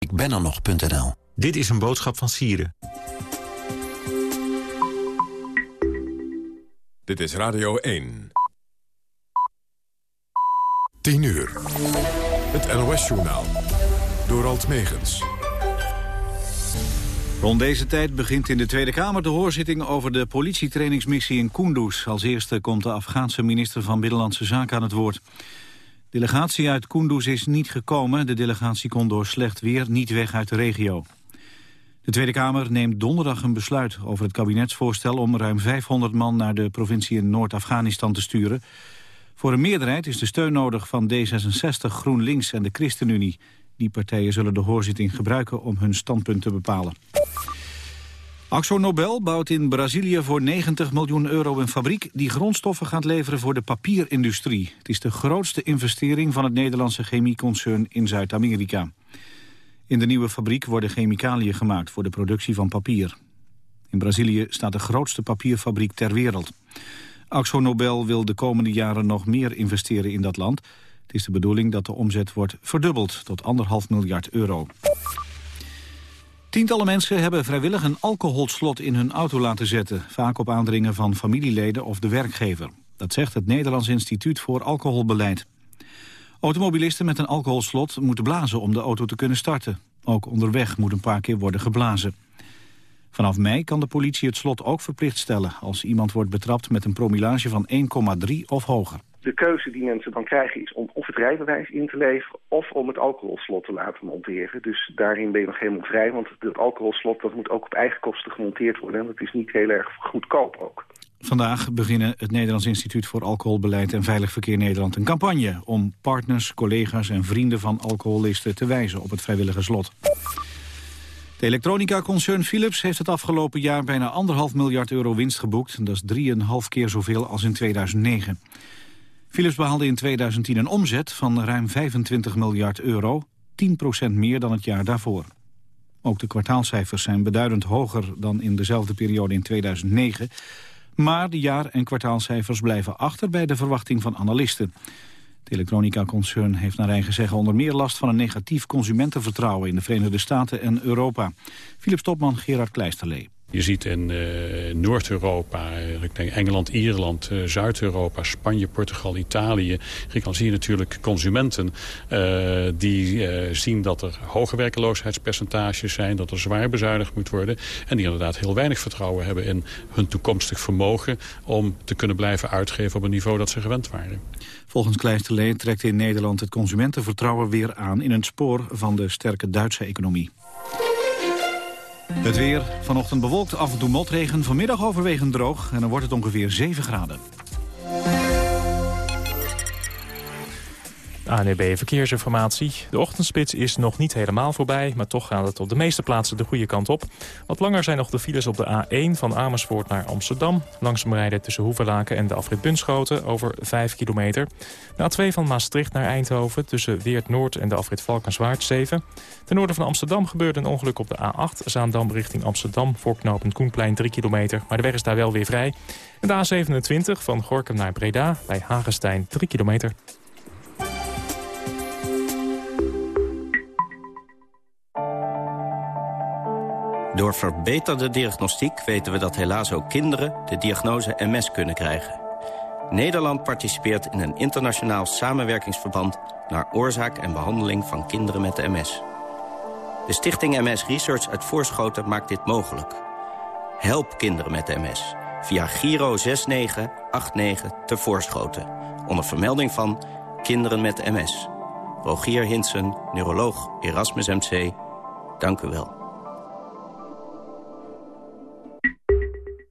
Ik ben er nog.nl. Dit is een boodschap van Sieren. Dit is Radio 1. 10 uur. Het NOS-journaal. Door Alt Megens. Rond deze tijd begint in de Tweede Kamer de hoorzitting over de politietrainingsmissie in Kunduz. Als eerste komt de Afghaanse minister van Binnenlandse Zaken aan het woord. Delegatie uit Kunduz is niet gekomen. De delegatie kon door slecht weer niet weg uit de regio. De Tweede Kamer neemt donderdag een besluit over het kabinetsvoorstel om ruim 500 man naar de provincie in Noord-Afghanistan te sturen. Voor een meerderheid is de steun nodig van D66, GroenLinks en de ChristenUnie. Die partijen zullen de hoorzitting gebruiken om hun standpunt te bepalen. Axo Nobel bouwt in Brazilië voor 90 miljoen euro een fabriek... die grondstoffen gaat leveren voor de papierindustrie. Het is de grootste investering van het Nederlandse chemieconcern in Zuid-Amerika. In de nieuwe fabriek worden chemicaliën gemaakt voor de productie van papier. In Brazilië staat de grootste papierfabriek ter wereld. Axo Nobel wil de komende jaren nog meer investeren in dat land. Het is de bedoeling dat de omzet wordt verdubbeld tot anderhalf miljard euro. Tientallen mensen hebben vrijwillig een alcoholslot in hun auto laten zetten. Vaak op aandringen van familieleden of de werkgever. Dat zegt het Nederlands Instituut voor Alcoholbeleid. Automobilisten met een alcoholslot moeten blazen om de auto te kunnen starten. Ook onderweg moet een paar keer worden geblazen. Vanaf mei kan de politie het slot ook verplicht stellen... als iemand wordt betrapt met een promillage van 1,3 of hoger. De keuze die mensen dan krijgen is om of het rijbewijs in te leveren... of om het alcoholslot te laten monteren. Dus daarin ben je nog helemaal vrij, want het alcoholslot dat moet ook op eigen kosten gemonteerd worden. En dat is niet heel erg goedkoop ook. Vandaag beginnen het Nederlands Instituut voor Alcoholbeleid en Veilig Verkeer Nederland een campagne om partners, collega's en vrienden van alcoholisten te wijzen op het vrijwillige slot. De elektronica-concern Philips heeft het afgelopen jaar bijna anderhalf miljard euro winst geboekt. Dat is drieënhalf keer zoveel als in 2009. Philips behaalde in 2010 een omzet van ruim 25 miljard euro, 10% meer dan het jaar daarvoor. Ook de kwartaalcijfers zijn beduidend hoger dan in dezelfde periode in 2009... Maar de jaar- en kwartaalcijfers blijven achter bij de verwachting van analisten. Het elektronica-concern heeft naar eigen zeggen onder meer last van een negatief consumentenvertrouwen in de Verenigde Staten en Europa. Philips topman Gerard Kleisterlee. Je ziet in uh, Noord-Europa, ik denk Engeland, Ierland, uh, Zuid-Europa, Spanje, Portugal, Italië. Griekenland zie je natuurlijk consumenten die zien dat er hoge werkeloosheidspercentages zijn. Dat er zwaar bezuinigd moet worden. En die inderdaad heel weinig vertrouwen hebben in hun toekomstig vermogen. Om te kunnen blijven uitgeven op een niveau dat ze gewend waren. Volgens Kleisterlee trekt in Nederland het consumentenvertrouwen weer aan in een spoor van de sterke Duitse economie. Het weer, vanochtend bewolkt, af en toe motregen, vanmiddag overwegend droog... en dan wordt het ongeveer 7 graden. ANEB Verkeersinformatie. De ochtendspits is nog niet helemaal voorbij... maar toch gaat het op de meeste plaatsen de goede kant op. Wat langer zijn nog de files op de A1 van Amersfoort naar Amsterdam. Langzaam rijden tussen Hoevelaken en de afrit Bunschoten over 5 kilometer. De A2 van Maastricht naar Eindhoven tussen Weert Noord en de afrit Valkenswaard 7. Ten noorden van Amsterdam gebeurde een ongeluk op de A8... Zaandam richting Amsterdam voor Koenplein 3 kilometer. Maar de weg is daar wel weer vrij. En de A27 van Gorkum naar Breda bij Hagestein 3 kilometer. Door verbeterde diagnostiek weten we dat helaas ook kinderen de diagnose MS kunnen krijgen. Nederland participeert in een internationaal samenwerkingsverband... naar oorzaak en behandeling van kinderen met de MS. De stichting MS Research uit Voorschoten maakt dit mogelijk. Help kinderen met de MS via Giro 6989 te Voorschoten. Onder vermelding van Kinderen met MS. Rogier Hinsen, neuroloog Erasmus MC. Dank u wel.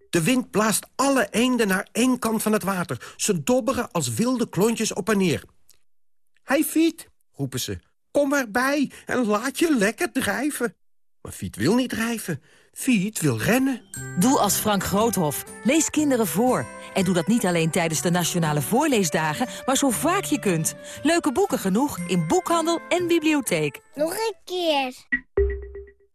De wind blaast alle eenden naar één kant van het water. Ze dobberen als wilde klontjes op en neer. Hij Fiet, roepen ze, kom erbij en laat je lekker drijven. Maar Fiet wil niet drijven. Fiet wil rennen. Doe als Frank Groothof. Lees kinderen voor. En doe dat niet alleen tijdens de Nationale Voorleesdagen, maar zo vaak je kunt. Leuke boeken genoeg in boekhandel en bibliotheek. Nog een keer.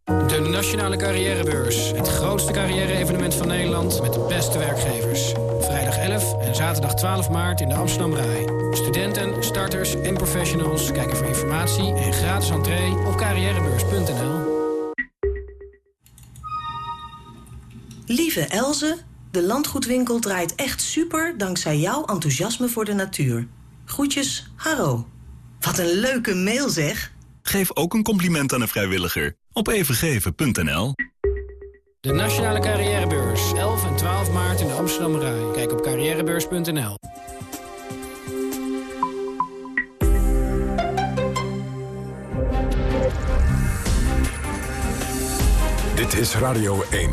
De Nationale Carrièrebeurs. Het grootste carrière-evenement van Nederland met de beste werkgevers. Vrijdag 11 en zaterdag 12 maart in de Amsterdam Rai. Studenten, starters en professionals kijken voor informatie en gratis entree op carrièrebeurs.nl. Lieve Elze, de landgoedwinkel draait echt super dankzij jouw enthousiasme voor de natuur. Groetjes, Haro. Wat een leuke mail zeg. Geef ook een compliment aan een vrijwilliger op evengeven.nl. De Nationale Carrièrebeurs, 11 en 12 maart in de Amsterdam Rai. Kijk op carrièrebeurs.nl. Dit is Radio 1.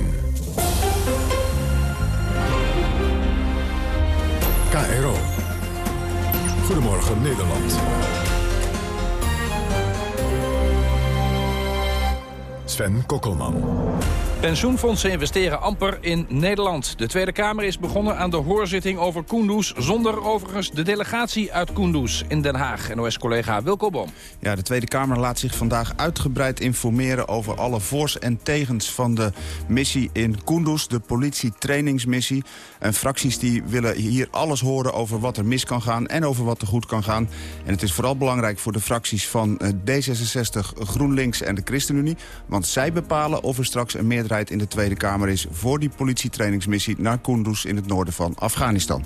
KRO. Goedemorgen Nederland. Sven Kokkelman. Pensioenfondsen investeren amper in Nederland. De Tweede Kamer is begonnen aan de hoorzitting over Kunduz... zonder overigens de delegatie uit Kunduz in Den Haag. NOS-collega Wilco Bom. Ja, de Tweede Kamer laat zich vandaag uitgebreid informeren... over alle voors en tegens van de missie in Kunduz, de politietrainingsmissie. En fracties die willen hier alles horen over wat er mis kan gaan... en over wat er goed kan gaan. En het is vooral belangrijk voor de fracties van eh, D66, GroenLinks en de ChristenUnie... want zij bepalen of er straks een meerderheid in de Tweede Kamer is... voor die politietrainingsmissie naar Kunduz in het noorden van Afghanistan.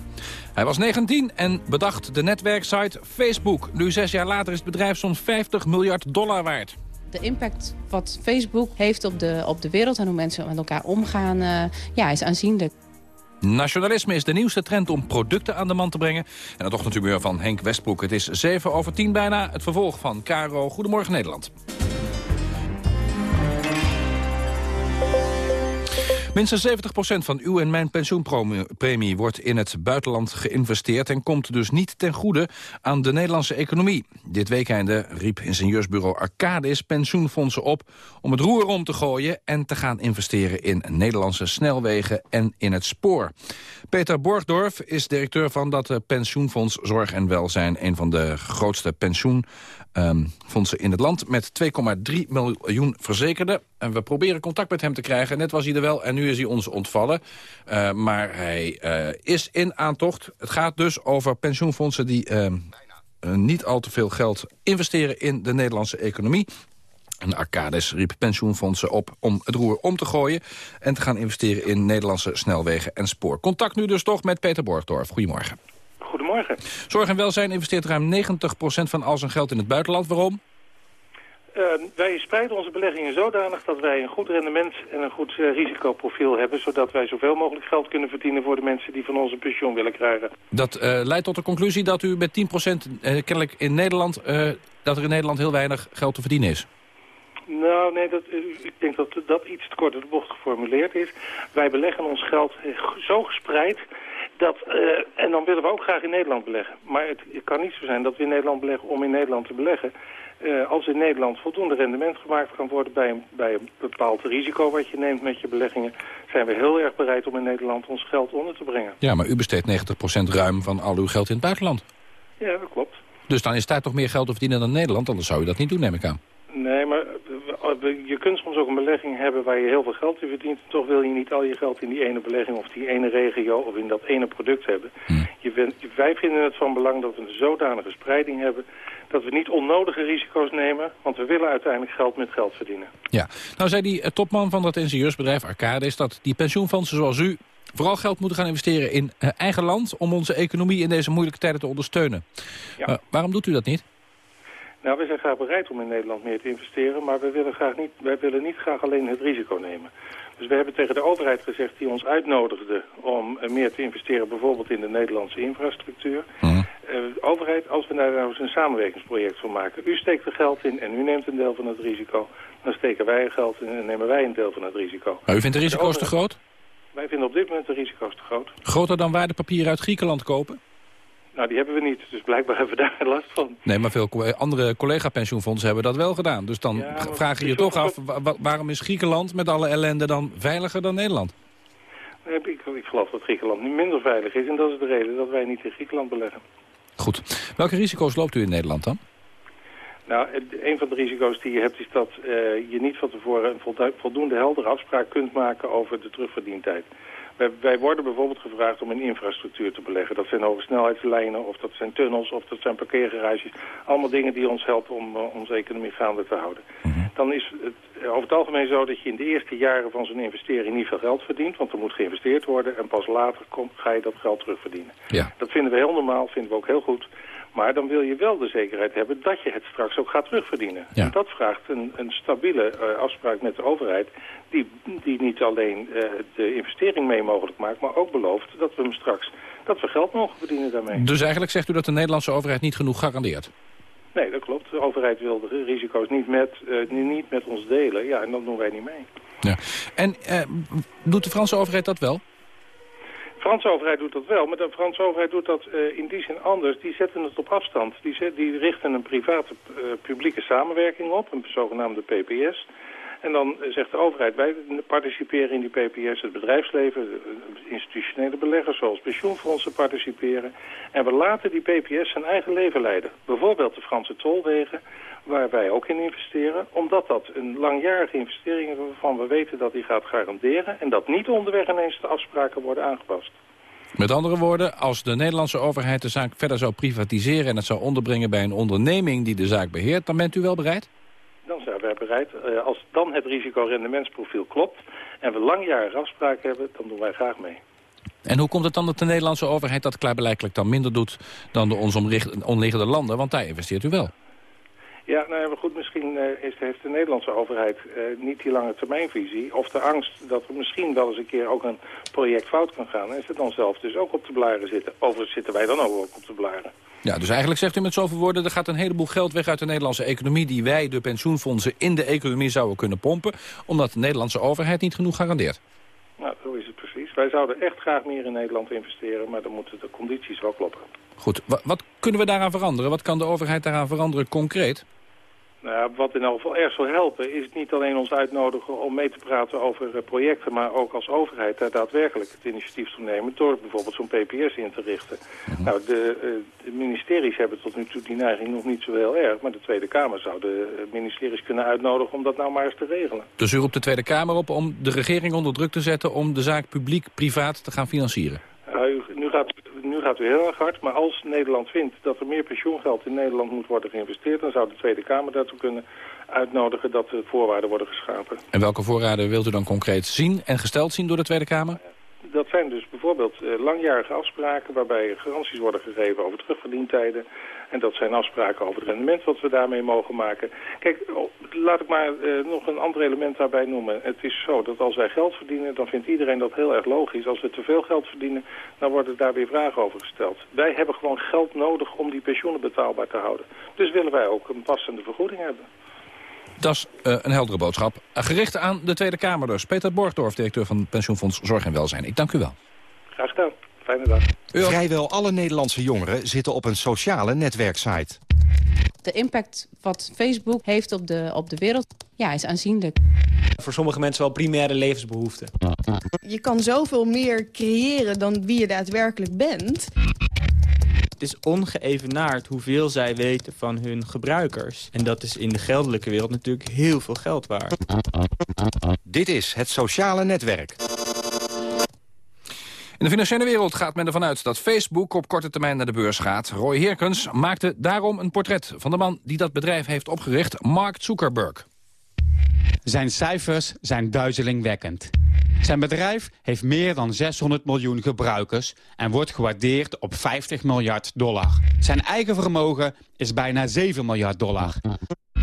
Hij was 19 en bedacht de netwerksite Facebook. Nu zes jaar later is het bedrijf zo'n 50 miljard dollar waard. De impact wat Facebook heeft op de, op de wereld en hoe mensen met elkaar omgaan... Uh, ja, is aanzienlijk. Nationalisme is de nieuwste trend om producten aan de man te brengen. En het ochtendhumeur van Henk Westbroek. Het is 7 over 10 bijna. Het vervolg van Caro. Goedemorgen Nederland. Minstens 70% van uw en mijn pensioenpremie wordt in het buitenland geïnvesteerd... en komt dus niet ten goede aan de Nederlandse economie. Dit weekende riep ingenieursbureau Arcadis pensioenfondsen op... om het roer om te gooien en te gaan investeren in Nederlandse snelwegen en in het spoor. Peter Borgdorf is directeur van dat pensioenfonds Zorg en Welzijn... een van de grootste pensioenfondsen in het land... met 2,3 miljoen verzekerden. En we proberen contact met hem te krijgen. Net was hij er wel en nu is hij ons ontvallen. Uh, maar hij uh, is in aantocht. Het gaat dus over pensioenfondsen die uh, niet al te veel geld investeren in de Nederlandse economie. En Arcades riep pensioenfondsen op om het roer om te gooien... en te gaan investeren in Nederlandse snelwegen en spoor. Contact nu dus toch met Peter Borgdorf. Goedemorgen. Goedemorgen. Zorg en Welzijn investeert ruim 90% van al zijn geld in het buitenland. Waarom? Uh, wij spreiden onze beleggingen zodanig dat wij een goed rendement en een goed uh, risicoprofiel hebben... zodat wij zoveel mogelijk geld kunnen verdienen voor de mensen die van ons een pensioen willen krijgen. Dat uh, leidt tot de conclusie dat u met 10% kennelijk in Nederland... dat er in Nederland heel weinig geld te verdienen is. Nou, nee, dat, ik denk dat dat iets te kort door de bocht geformuleerd is. Wij beleggen ons geld zo gespreid dat, uh, en dan willen we ook graag in Nederland beleggen. Maar het, het, kan niet zo zijn dat we in Nederland beleggen om in Nederland te beleggen. Uh, als in Nederland voldoende rendement gemaakt kan worden bij een, bij een bepaald risico wat je neemt met je beleggingen, zijn we heel erg bereid om in Nederland ons geld onder te brengen. Ja, maar u besteedt 90% ruim van al uw geld in het buitenland. Ja, dat klopt. Dus dan is daar toch meer geld te verdienen dan Nederland, anders zou u dat niet doen, neem ik aan. Nee, maar je kunt soms ook een belegging hebben waar je heel veel geld in verdient. Toch wil je niet al je geld in die ene belegging of die ene regio of in dat ene product hebben. Hmm. Je, wij vinden het van belang dat we een zodanige spreiding hebben dat we niet onnodige risico's nemen, want we willen uiteindelijk geld met geld verdienen. Ja, nou zei die topman van dat ingenieursbedrijf Arcade is dat die pensioenfondsen zoals u vooral geld moeten gaan investeren in eigen land om onze economie in deze moeilijke tijden te ondersteunen. Ja. Uh, waarom doet u dat niet? Nou, we zijn graag bereid om in Nederland meer te investeren, maar we willen graag niet, wij willen niet graag alleen het risico nemen. Dus we hebben tegen de overheid gezegd die ons uitnodigde om meer te investeren bijvoorbeeld in de Nederlandse infrastructuur. Uh, overheid, als we daar nou eens een samenwerkingsproject van maken. U steekt er geld in en u neemt een deel van het risico. Dan steken wij er geld in en nemen wij een deel van het risico. Maar u vindt de risico's te groot? Wij vinden op dit moment de risico's te groot. Groter dan waardepapieren uit Griekenland kopen? Nou, die hebben we niet, dus blijkbaar hebben we daar last van. Nee, maar veel andere collega-pensioenfondsen hebben dat wel gedaan. Dus dan Ja, vraag je je toch af, wa- wa- waarom is Griekenland met alle ellende dan veiliger dan Nederland? Nee, Ik, ik geloof dat Griekenland nu minder veilig is en dat is de reden dat wij niet in Griekenland beleggen. Goed. Welke risico's loopt u in Nederland dan? Nou, een van de risico's die je hebt is dat eh, je niet van tevoren een voldoende heldere afspraak kunt maken over de terugverdientijd. Wij, wij, worden bijvoorbeeld gevraagd om in infrastructuur te beleggen. Dat zijn hogesnelheidslijnen of dat zijn tunnels of dat zijn parkeergarages. Allemaal dingen die ons helpen om uh, onze economie gaande te houden. Dan is het over het algemeen zo dat je in de eerste jaren van zo'n investering niet veel geld verdient. Want er moet geïnvesteerd worden en pas later kom, ga je dat geld terugverdienen. Ja. Dat vinden we heel normaal, vinden we ook heel goed. Maar dan wil je wel de zekerheid hebben dat je het straks ook gaat terugverdienen. Ja. En dat vraagt een, een stabiele uh, afspraak met de overheid... Die, die niet alleen uh, de investering mee mogelijk maakt... maar ook belooft dat we hem straks dat we geld mogen verdienen daarmee. Dus eigenlijk zegt u dat de Nederlandse overheid niet genoeg garandeert? Nee, dat klopt. De overheid wil de risico's niet met, uh, niet met ons delen. Ja, en dat doen wij niet mee. Ja. En doet de Franse overheid dat wel? Franse overheid doet dat wel, maar de Franse overheid doet dat uh, in die zin anders. Die zetten het op afstand. Die, zet, die richten een private uh, publieke samenwerking op, een zogenaamde PPS. En dan zegt de overheid, wij participeren in die PPS, het bedrijfsleven, institutionele beleggers zoals pensioenfondsen participeren. En we laten die PPS zijn eigen leven leiden. Bijvoorbeeld de Franse tolwegen, waar wij ook in investeren. Omdat dat een langjarige investering is waarvan we weten dat die gaat garanderen. En dat niet onderweg ineens de afspraken worden aangepast. Met andere woorden, als de Nederlandse overheid de zaak verder zou privatiseren... en het zou onderbrengen bij een onderneming die de zaak beheert... dan bent u wel bereid? Dan zijn wij bereid. Uh, als dan het risico-rendementsprofiel klopt... en we langjarige afspraken hebben, dan doen wij graag mee. En hoe komt het dan dat de Nederlandse overheid dat klaarblijkelijk dan minder doet... dan de ons omliggende landen? Want daar investeert u wel. Ja, nou ja, goed, misschien is, heeft de Nederlandse overheid uh, niet die lange termijnvisie... of de angst dat er misschien wel eens een keer ook een project fout kan gaan... en ze dan zelf dus ook op de blaren zitten. Overigens zitten wij dan ook op de blaren. Ja, dus eigenlijk zegt u met zoveel woorden... er gaat een heleboel geld weg uit de Nederlandse economie... die wij, de pensioenfondsen, in de economie zouden kunnen pompen... omdat de Nederlandse overheid niet genoeg garandeert. Nou, zo is het precies. Wij zouden echt graag meer in Nederland investeren... maar dan moeten de condities wel kloppen. Goed, wat, wat kunnen we daaraan veranderen? Wat kan de overheid daaraan veranderen concreet? Nou wat in elk geval erg zal helpen is niet alleen ons uitnodigen om mee te praten over uh, projecten, maar ook als overheid daar daadwerkelijk het initiatief te nemen door bijvoorbeeld zo'n PPS in te richten. Mm -hmm. Nou, de, uh, de, ministeries hebben tot nu toe die neiging nog niet zo heel erg, maar de Tweede Kamer zou de ministeries kunnen uitnodigen om dat nou maar eens te regelen. Dus u roept de Tweede Kamer op om de regering onder druk te zetten om de zaak publiek-privaat te gaan financieren? Nu gaat u heel erg hard, maar als Nederland vindt dat er meer pensioengeld in Nederland moet worden geïnvesteerd, dan zou de Tweede Kamer daartoe kunnen uitnodigen dat de voorwaarden worden geschapen. En welke voorwaarden wilt u dan concreet zien en gesteld zien door de Tweede Kamer? Dat zijn dus bijvoorbeeld uh, langjarige afspraken waarbij garanties worden gegeven over terugverdientijden. En dat zijn afspraken over het rendement wat we daarmee mogen maken. Kijk, laat ik maar uh, nog een ander element daarbij noemen. Het is zo dat als wij geld verdienen, dan vindt iedereen dat heel erg logisch. Als we te veel geld verdienen, dan worden daar weer vragen over gesteld. Wij hebben gewoon geld nodig om die pensioenen betaalbaar te houden. Dus willen wij ook een passende vergoeding hebben. Dat is uh, een heldere boodschap. Uh, gericht aan de Tweede Kamer dus. Peter Borgdorf, directeur van Pensioenfonds Zorg en Welzijn. Ik dank u wel. Graag gedaan. Fijne dag. Vrijwel alle Nederlandse jongeren zitten op een sociale netwerksite. De impact wat Facebook heeft op de, op de wereld ja, is aanzienlijk. Voor sommige mensen wel primaire levensbehoeften. Je kan zoveel meer creëren dan wie je daadwerkelijk bent. Het is ongeëvenaard hoeveel zij weten van hun gebruikers. En dat is in de geldelijke wereld natuurlijk heel veel geld waard. Dit is het sociale netwerk. In de financiële wereld gaat men ervan uit dat Facebook op korte termijn naar de beurs gaat. Roy Herkens maakte daarom een portret van de man die dat bedrijf heeft opgericht, Mark Zuckerberg. Zijn cijfers zijn duizelingwekkend. Zijn bedrijf heeft meer dan 600 miljoen gebruikers en wordt gewaardeerd op 50 miljard dollar. Zijn eigen vermogen is bijna 7 miljard dollar.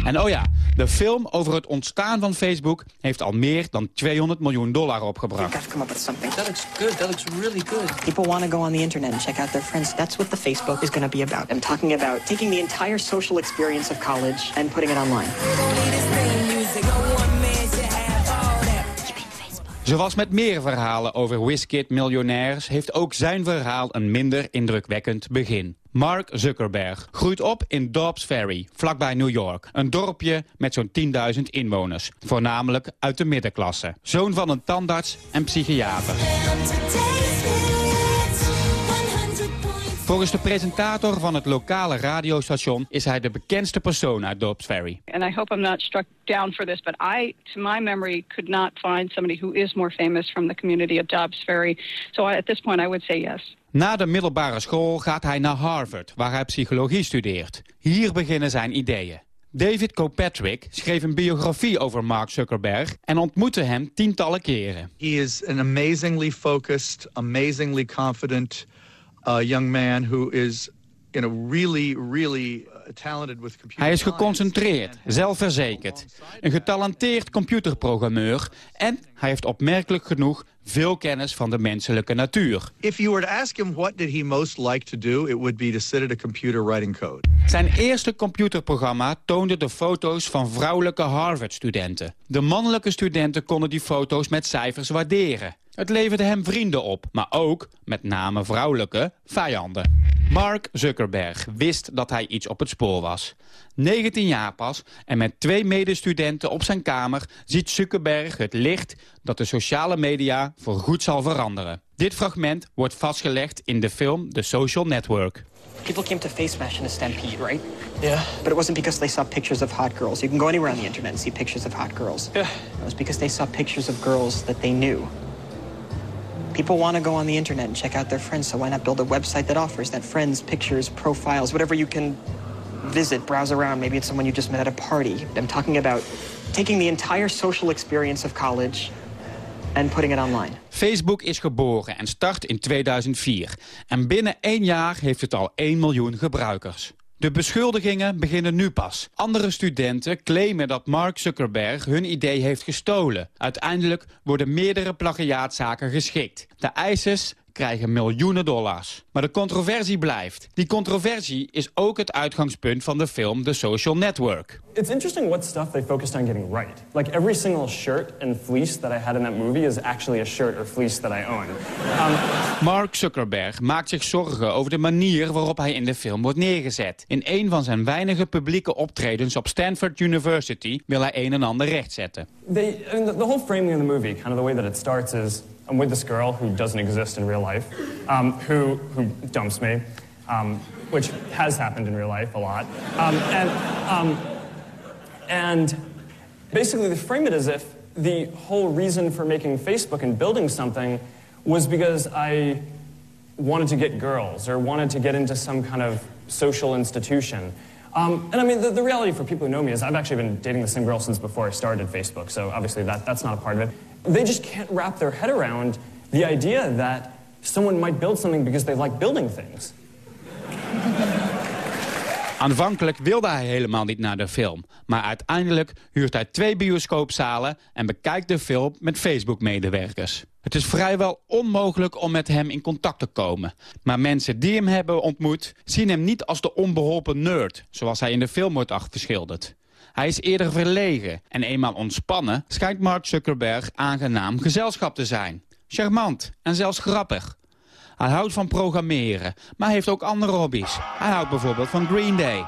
En oh ja, de film over het ontstaan van Facebook heeft al meer dan 200 miljoen dollar opgebracht. I've come up with something. That looks good. That looks really good. People want to go on the internet and check out their friends. That's what the Facebook is going to be about. I'm talking about taking the entire social experience of college and putting it online. Zoals met meer verhalen over Wizkid miljonairs... heeft ook zijn verhaal een minder indrukwekkend begin. Mark Zuckerberg groeit op in Dobbs Ferry, vlakbij New York. Een dorpje met zo'n 10.000 inwoners. Voornamelijk uit de middenklasse. Zoon van een tandarts en psychiater. Volgens de presentator van het lokale radiostation is hij de bekendste persoon uit Dobbs Ferry. And I hope I'm not struck down for this, but I, to my memory, could not find somebody who is more famous from the community of Dobbs Ferry. So I, at this point I would say yes. Na de middelbare school gaat hij naar Harvard, waar hij psychologie studeert. Hier beginnen zijn ideeën. David Kilpatrick schreef een biografie over Mark Zuckerberg en ontmoette hem tientallen keren. He is an amazingly focused, amazingly confident uh, young man who is you know, really, really uh, talented with computer Hij is geconcentreerd, zelfverzekerd, een getalenteerd computerprogrammeur en hij heeft opmerkelijk genoeg veel kennis van de menselijke natuur. If you were to ask him what did he most like to do, it would be to sit at a computer writing code. Zijn eerste computerprogramma toonde de foto's van vrouwelijke Harvard-studenten. De mannelijke studenten konden die foto's met cijfers waarderen. Het leverde hem vrienden op, maar ook, met name vrouwelijke, vijanden. Mark Zuckerberg wist dat hij iets op het spoor was. 19 jaar pas en met twee medestudenten op zijn kamer ziet Zuckerberg het licht dat de sociale media voorgoed zal veranderen. Dit fragment wordt vastgelegd in de film The Social Network. People came to Face Smash in a stampede, right? Yeah. But it wasn't because they saw pictures of hot girls. You can go anywhere on the internet and see pictures of hot girls. Yeah. It was because they saw pictures of girls that they knew. People want to go on the internet and check out their friends, so why not build a website that offers that friends, pictures, profiles, whatever you can visit, browse around. Maybe it's someone you just met at a party. I'm talking about taking the entire social experience of college and putting it online. Facebook is geboren en start in 2004. En binnen één jaar heeft het al 1 miljoen gebruikers. De beschuldigingen beginnen nu pas. Andere studenten claimen dat Mark Zuckerberg hun idee heeft gestolen. Uiteindelijk worden meerdere plagiaatzaken geschikt. De eisers krijgen miljoenen dollars. Maar de controversie blijft. Die controversie is ook het uitgangspunt van de film The Social Network. It's interesting what stuff they focused on getting right. Like every single shirt and fleece that I had in that movie is actually a shirt or fleece that I own. Um, Mark Zuckerberg maakt zich zorgen over de manier waarop hij in de film wordt neergezet. In een van zijn weinige publieke optredens op Stanford University wil hij een en ander rechtzetten. they, I mean, the, the whole framing of the movie, kind of the way that it starts is I'm with this girl who doesn't exist in real life, um, who, who dumps me, um, which has happened in real life a lot. Um, and, um, and basically they frame it as if the whole reason for making Facebook and building something was because I wanted to get girls or wanted to get into some kind of social institution. Um, and I mean, the, the reality for people who know me is I've actually been dating the same girl since before I started Facebook, so obviously that, that's not a part of it. They just can't wrap their head around the idea that someone might build something because they like building things. Aanvankelijk wilde hij helemaal niet naar de film. Maar uiteindelijk huurt hij twee bioscoopzalen en bekijkt de film met Facebook-medewerkers. Het is vrijwel onmogelijk om met hem in contact te komen. Maar mensen die hem hebben ontmoet zien hem niet als de onbeholpen nerd... zoals hij in de film wordt afgeschilderd. Hij is eerder verlegen en eenmaal ontspannen... schijnt Mark Zuckerberg aangenaam gezelschap te zijn. Charmant en zelfs grappig. Hij houdt van programmeren, maar heeft ook andere hobby's. Hij houdt bijvoorbeeld van Green Day.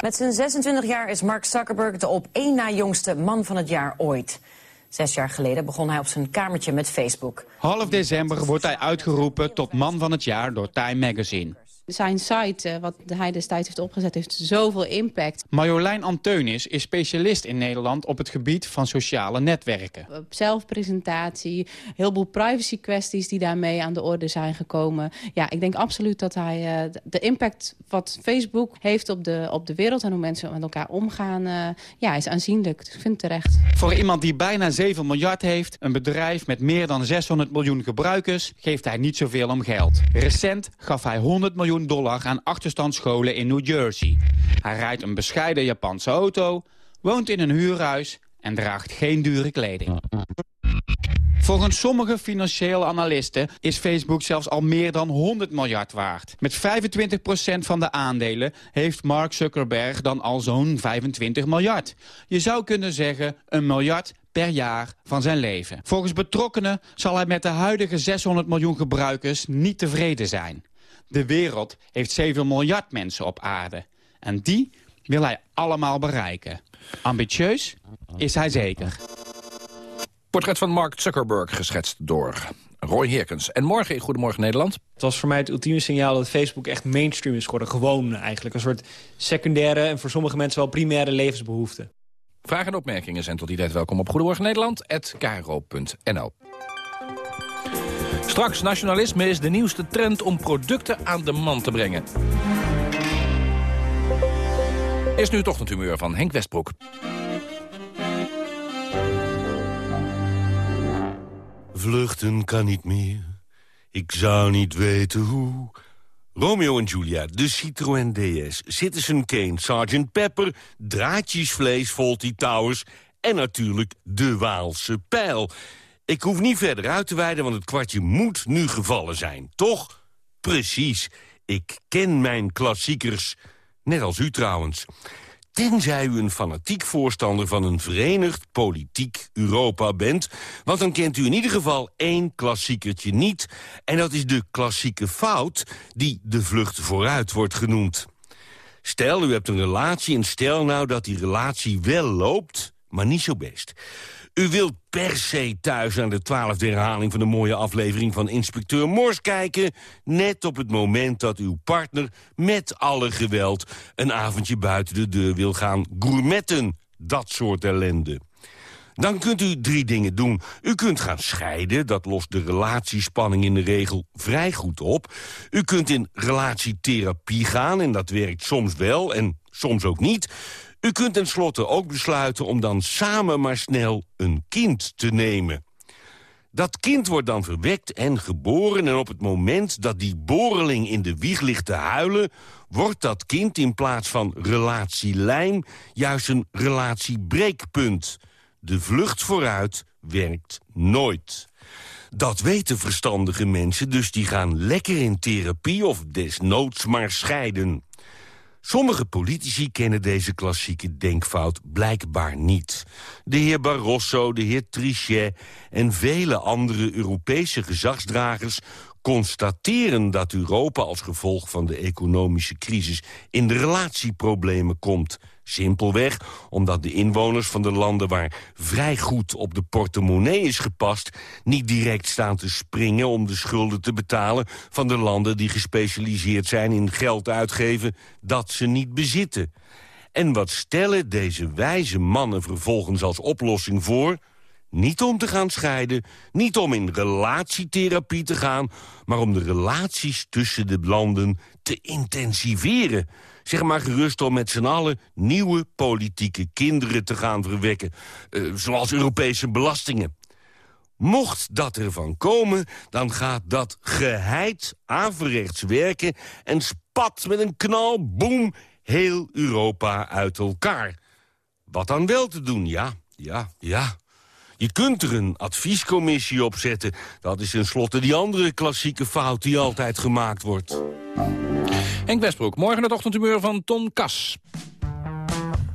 Met zijn 26 jaar is Mark Zuckerberg de op één na jongste man van het jaar ooit. Zes jaar geleden begon hij op zijn kamertje met Facebook. Half december wordt hij uitgeroepen tot man van het jaar door Time Magazine. Zijn site, eh, wat hij destijds heeft opgezet, heeft zoveel impact. Marjolein Anteunis is specialist in Nederland op het gebied van sociale netwerken. Zelfpresentatie, heel veel privacy kwesties die daarmee aan de orde zijn gekomen. Ja, ik denk absoluut dat hij uh, de impact wat Facebook heeft op de, op de wereld... en hoe mensen met elkaar omgaan, uh, ja, is aanzienlijk. Dus ik vind het terecht. Voor iemand die bijna 7 miljard heeft, een bedrijf met meer dan 600 miljoen gebruikers... geeft hij niet zoveel om geld. Recent gaf hij 100 miljoen dollar aan achterstandsscholen in New Jersey. Hij rijdt een bescheiden Japanse auto, woont in een huurhuis en draagt geen dure kleding. Volgens sommige financiële analisten is Facebook zelfs al meer dan 100 miljard waard. Met 25% van de aandelen heeft Mark Zuckerberg dan al zo'n 25 miljard. Je zou kunnen zeggen een miljard per jaar van zijn leven. Volgens betrokkenen zal hij met de huidige 600 miljoen gebruikers niet tevreden zijn. De wereld heeft 7 miljard mensen op aarde. En die wil hij allemaal bereiken. Ambitieus is hij zeker. Portret van Mark Zuckerberg geschetst door Roy Herkens. En morgen in Goedemorgen Nederland. Het was voor mij het ultieme signaal dat Facebook echt mainstream is geworden. Gewoon eigenlijk. Een soort secundaire en voor sommige mensen wel primaire levensbehoefte. Vragen en opmerkingen zijn tot die tijd welkom op Goedemorgen Nederland@kro.nl. Straks, nationalisme is de nieuwste trend om producten aan de man te brengen. Is nu het humeur van Henk Westbroek. Vluchten kan niet meer, ik zou niet weten hoe. Romeo en Julia, de Citroën DS, Citizen Kane, Sergeant Pepper... draadjesvlees, Faulty Towers en natuurlijk de Waalse pijl. Ik hoef niet verder uit te wijden, want het kwartje moet nu gevallen zijn. Toch? Precies. Ik ken mijn klassiekers. Net als u trouwens. Tenzij u een fanatiek voorstander van een verenigd politiek Europa bent... want dan kent u in ieder geval één klassiekertje niet... en dat is de klassieke fout die de vlucht vooruit wordt genoemd. Stel, u hebt een relatie en stel nou dat die relatie wel loopt, maar niet zo best. U wilt per se thuis aan de twaalfde herhaling van de mooie aflevering van Inspecteur Mors kijken... net op het moment dat uw partner met alle geweld... een avondje buiten de deur wil gaan gourmetten. Dat soort ellende. Dan kunt u drie dingen doen. U kunt gaan scheiden, dat lost de relatiespanning in de regel vrij goed op. U kunt in relatietherapie gaan en dat werkt soms wel en soms ook niet. U kunt tenslotte ook besluiten om dan samen maar snel een kind te nemen. Dat kind wordt dan verwekt en geboren en op het moment dat die boreling in de wieg ligt te huilen... wordt dat kind in plaats van relatielijm juist een relatiebreekpunt. De vlucht vooruit werkt nooit. Dat weten verstandige mensen, dus die gaan lekker in therapie of desnoods maar scheiden. Sommige politici kennen deze klassieke denkfout blijkbaar niet. De heer Barroso, de heer Trichet en vele andere Europese gezagsdragers constateren dat Europa als gevolg van de economische crisis in de relatieproblemen komt. Simpelweg omdat de inwoners van de landen waar vrij goed op de portemonnee is gepast... niet direct staan te springen om de schulden te betalen... van de landen die gespecialiseerd zijn in geld uitgeven dat ze niet bezitten. En wat stellen deze wijze mannen vervolgens als oplossing voor? Niet om te gaan scheiden, niet om in relatietherapie te gaan... maar om de relaties tussen de landen te intensiveren. Zeg maar gerust om met z'n allen nieuwe politieke kinderen te gaan verwekken. Uh, zoals Europese belastingen. Mocht dat ervan komen, dan gaat dat geheid averechts werken... en spat met een knal, boem, heel Europa uit elkaar. Wat dan wel te doen, ja, ja, ja. Je kunt er een adviescommissie op zetten. Dat is tenslotte die andere klassieke fout die altijd gemaakt wordt. Henk Westbroek, morgen het ochtendhumeur van Ton Kas.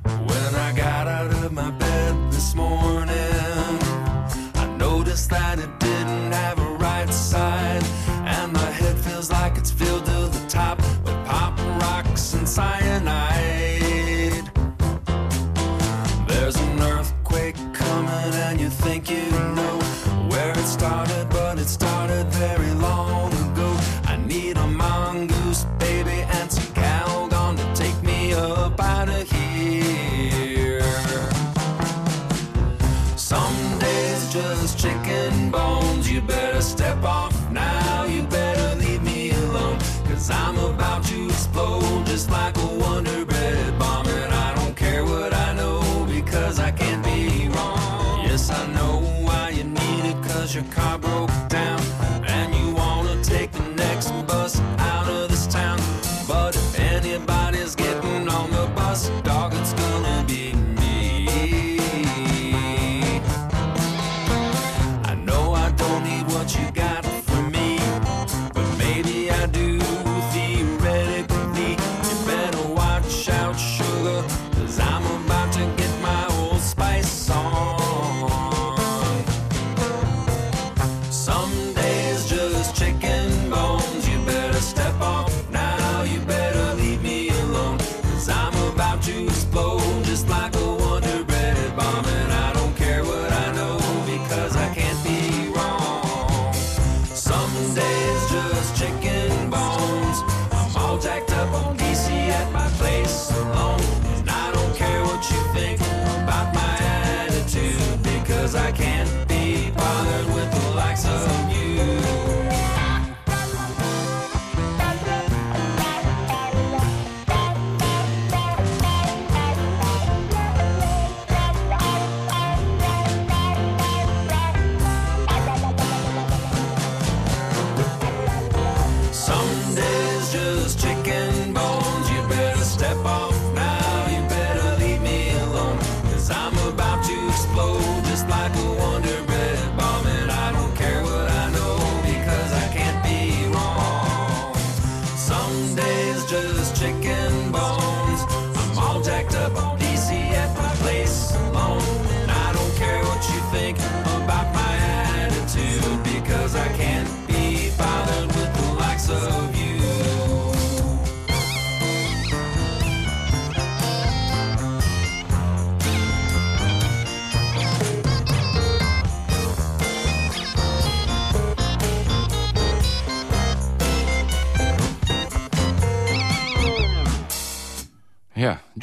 When I got out of my bed this morning I noticed that it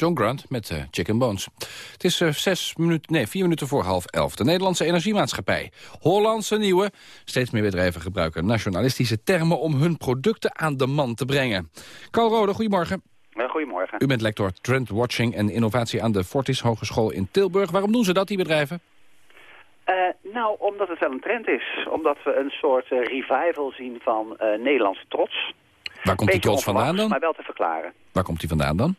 John Grant met eh, Chicken Bones. Het is eh, zes minuten, nee, vier minuten voor half elf. De Nederlandse Energiemaatschappij. Hollandse nieuwe. Steeds meer bedrijven gebruiken nationalistische termen... om hun producten aan de man te brengen. Carl Rode, goedemorgen. Goedemorgen. U bent lector Trendwatching en Innovatie aan de Fortis Hogeschool in Tilburg. Waarom doen ze dat, die bedrijven? Eh, nou, omdat het wel een trend is. Omdat we een soort revival zien van Nederlandse trots. Waar komt die trots vandaan dan? Maar wel te verklaren. Waar komt die vandaan dan?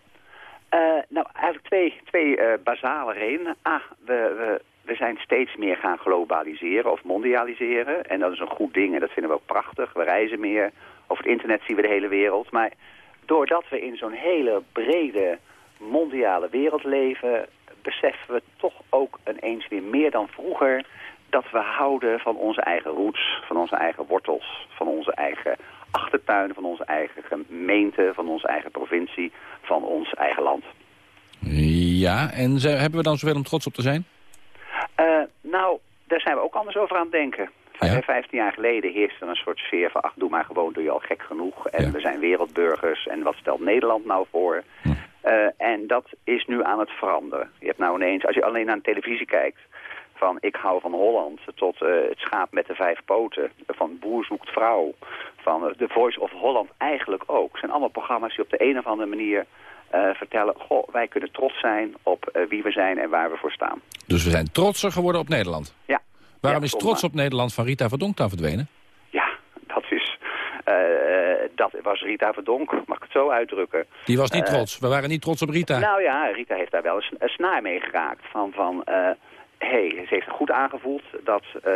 Eh, nou, eigenlijk twee, twee eh, basale redenen. A, we, we, we zijn steeds meer gaan globaliseren of mondialiseren. En dat is een goed ding en dat vinden we ook prachtig. We reizen meer. Over het internet zien we de hele wereld. Maar doordat we in zo'n hele brede mondiale wereld leven... beseffen we toch ook ineens weer meer dan vroeger... dat we houden van onze eigen roots, van onze eigen wortels... van onze eigen achtertuin, van onze eigen gemeente, van onze eigen provincie... van ons eigen land. Ja, en hebben we dan zoveel om trots op te zijn? Eh, nou, daar zijn we ook anders over aan het denken. Vijf- Vijftien jaar geleden heerste er een soort sfeer van... ach, doe maar gewoon, doe je al gek genoeg. En we zijn wereldburgers. En wat stelt Nederland nou voor? Eh, en dat is nu aan het veranderen. Je hebt nou ineens, als je alleen naar de televisie kijkt... van ik hou van Holland tot eh, het schaap met de vijf poten... van boer zoekt vrouw, van eh, The Voice of Holland eigenlijk ook. Het zijn allemaal programma's die op de een of andere manier... eh, vertellen, goh, wij kunnen trots zijn op wie we zijn en waar we voor staan. Dus we zijn trotser geworden op Nederland. Ja. Waarom Ja, is trots maar. op Nederland van Rita Verdonk dan verdwenen? Ja, dat is... dat was Rita Verdonk, mag ik het zo uitdrukken. Die was niet trots. We waren niet trots op Rita. Nou ja, Rita heeft daar wel eens een snaar mee geraakt. Van, van hey, ze heeft goed aangevoeld dat eh,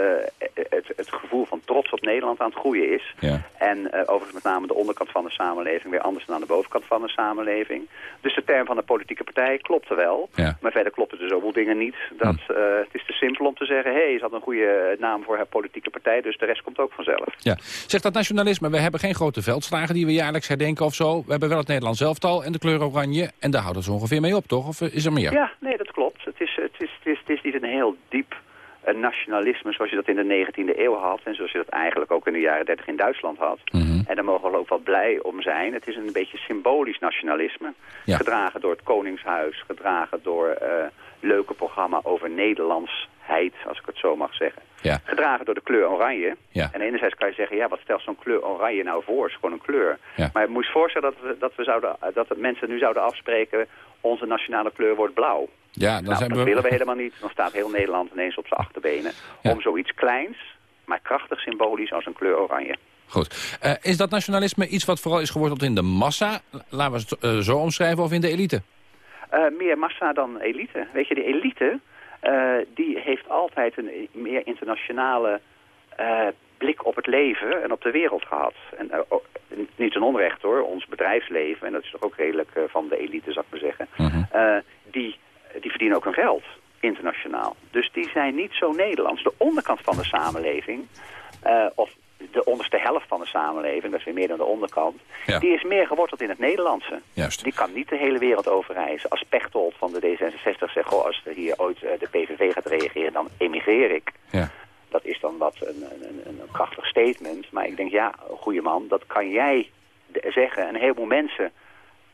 het, het gevoel van trots op Nederland aan het groeien is. Ja. En eh, overigens met name de onderkant van de samenleving weer anders dan aan de bovenkant van de samenleving. Dus de term van de politieke partij klopte wel. Ja. Maar verder klopten er zoveel dingen niet. Dat, Hm. eh, het is te simpel om te zeggen, hé, hey, ze had een goede naam voor haar politieke partij, dus de rest komt ook vanzelf. Ja. Zegt dat nationalisme, we hebben geen grote veldslagen die we jaarlijks herdenken of zo. We hebben wel het Nederlands elftal en de kleur oranje. En daar houden ze ongeveer mee op, toch? Of is er meer? Ja, nee, dat klopt. Het is, het is, het is, het is niet een heel diep eh, nationalisme zoals je dat in de 19e eeuw had. En zoals je dat eigenlijk ook in de jaren 30 in Duitsland had. Mhm. En daar mogen we ook wel blij om zijn. Het is een beetje symbolisch nationalisme. Ja. Gedragen door het Koningshuis, gedragen door eh leuke programma over Nederlandsheid, als ik het zo mag zeggen. Ja. Gedragen door de kleur oranje. Ja. En enerzijds kan je zeggen, ja, wat stelt zo'n kleur oranje nou voor? Het is gewoon een kleur. Maar je moet je voorstellen dat, we, dat, we zouden, dat de mensen nu zouden afspreken... onze nationale kleur wordt blauw. Ja, dan Nou, zijn dat we... willen we helemaal niet. Dan staat heel Nederland ineens op zijn achterbenen. Om zoiets kleins, maar krachtig symbolisch als een kleur oranje. Goed. Eh, is dat nationalisme iets wat vooral is geworteld in de massa? Laten we het eh, zo omschrijven of in de elite? Eh, meer massa dan elite. Weet je, die elite die heeft altijd een meer internationale blik op het leven en op de wereld gehad. En eh, o- niet ten onrecht hoor, ons bedrijfsleven, en dat is toch ook redelijk eh, van de elite, zou ik maar zeggen, eh, die, die verdienen ook hun geld internationaal. Dus die zijn niet zo Nederlands. De onderkant van de samenleving, eh, of de onderste helft van de samenleving, dat is weer meer dan de onderkant, Ja. die is meer geworteld in het Nederlandse. Juist. Die kan niet de hele wereld overreizen. Als Pechtold van de D66 zegt, goh, als er hier ooit eh, de PVV gaat reageren, dan emigreer ik. Ja. Dat is dan wat een, een, een, een krachtig statement. Maar ik denk, ja, goede man, dat kan jij zeggen. En een heleboel mensen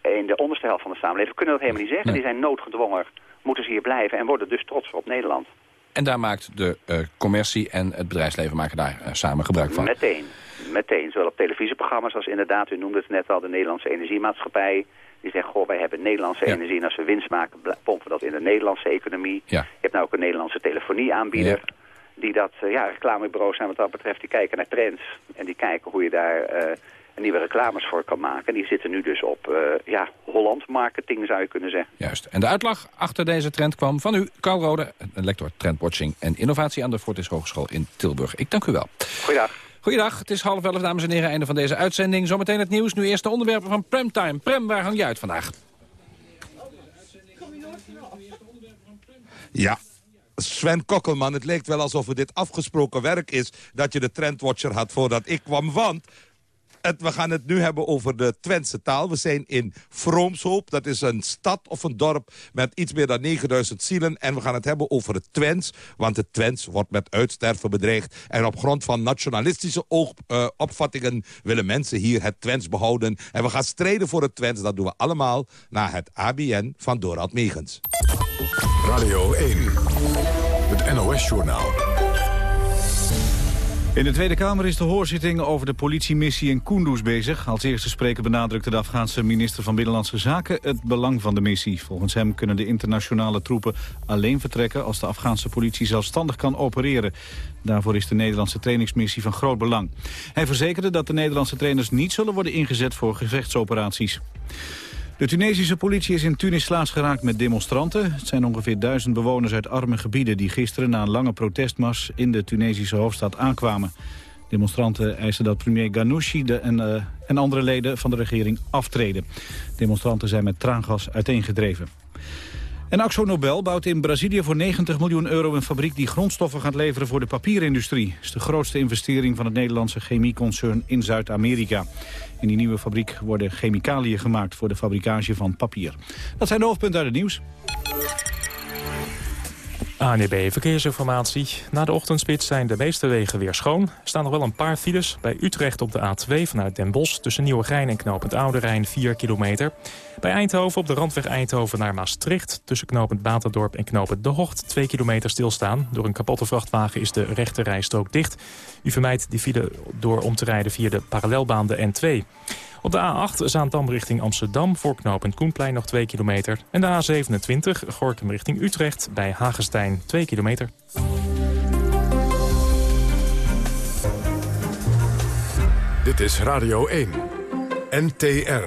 in de onderste helft van de samenleving kunnen dat helemaal niet zeggen. Die zijn noodgedwongen, moeten ze hier blijven en worden dus trots op Nederland. En daar maakt de eh, commercie en het bedrijfsleven maken daar eh, samen gebruik van. Meteen, meteen. Zowel op televisieprogramma's als inderdaad, u noemde het net al, de Nederlandse Energiemaatschappij. Die zegt, goh, wij hebben Nederlandse energie en als we winst maken, pompen we dat in de Nederlandse economie. Ja. Je hebt nou ook een Nederlandse telefonieaanbieder. Die dat, eh, ja, reclamebureaus zijn wat dat betreft, die kijken naar trends. En die kijken hoe je daar eh, nieuwe reclames voor kan maken. En die zitten nu dus op, eh, ja, Holland marketing zou je kunnen zeggen. Juist. En de uitlag achter deze trend kwam van u, Carl Rode, lector trendwatching en innovatie aan de Fortis Hogeschool in Tilburg. Ik dank u wel. Goeiedag. Goeiedag, het is half elf, dames en heren, einde van deze uitzending. Zometeen het nieuws, nu eerst de onderwerpen van Premtime. Prem, waar hang je uit vandaag? Ja. Sven Kokkelman, het lijkt wel alsof het dit afgesproken werk is... dat je de trendwatcher had voordat ik kwam. Want we gaan het nu hebben over de Twentse taal. We zijn in Vroomshoop. Dat is een stad of een dorp met iets meer dan 9000 zielen. En we gaan het hebben over het Twents. Want het Twents wordt met uitsterven bedreigd. En op grond van nationalistische oog, eh, opvattingen... willen mensen hier het Twents behouden. En we gaan strijden voor het Twents. Dat doen we allemaal na het ABN van Dorald Megens. Radio 1, het NOS-journaal. In de Tweede Kamer is de hoorzitting over de politiemissie in Kunduz bezig. Als eerste spreker benadrukte de Afghaanse minister van Binnenlandse Zaken het belang van de missie. Volgens hem kunnen de internationale troepen alleen vertrekken als de Afghaanse politie zelfstandig kan opereren. Daarvoor is de Nederlandse trainingsmissie van groot belang. Hij verzekerde dat de Nederlandse trainers niet zullen worden ingezet voor gevechtsoperaties. De Tunesische politie is in Tunis geraakt met demonstranten. Het zijn ongeveer duizend bewoners uit arme gebieden... die gisteren na een lange protestmars in de Tunesische hoofdstad aankwamen. Demonstranten eisen dat premier Ghanouchi en, eh, en andere leden van de regering aftreden. Demonstranten zijn met traangas uiteengedreven. En Axo Nobel bouwt in Brazilië voor 90 miljoen euro een fabriek die grondstoffen gaat leveren voor de papierindustrie. Het is de grootste investering van het Nederlandse chemieconcern in Zuid-Amerika. In die nieuwe fabriek worden chemicaliën gemaakt voor de fabricage van papier. Dat zijn de hoofdpunten uit het nieuws. ANEB E Verkeersinformatie. Na de ochtendspits zijn de meeste wegen weer schoon. Er staan nog wel een paar files. Bij Utrecht op de A2 vanuit Den Bosch... tussen Nieuwegein en knooppunt Oude Rijn 4 kilometer. Bij Eindhoven op de randweg Eindhoven naar Maastricht... tussen knooppunt Baterdorp en knooppunt De Hocht 2 kilometer stilstaan. Door een kapotte vrachtwagen is de rechte rijstrook dicht. U vermijdt die file door om te rijden via de parallelbaan de N2. Op de A8 Zaandam richting Amsterdam voor knooppunt Koenplein nog 2 kilometer. En de A27 Gorkum richting Utrecht bij Hagestein 2 kilometer. Dit is Radio 1, NTR.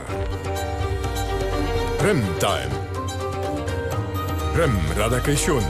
Remtime. Rem Radakation.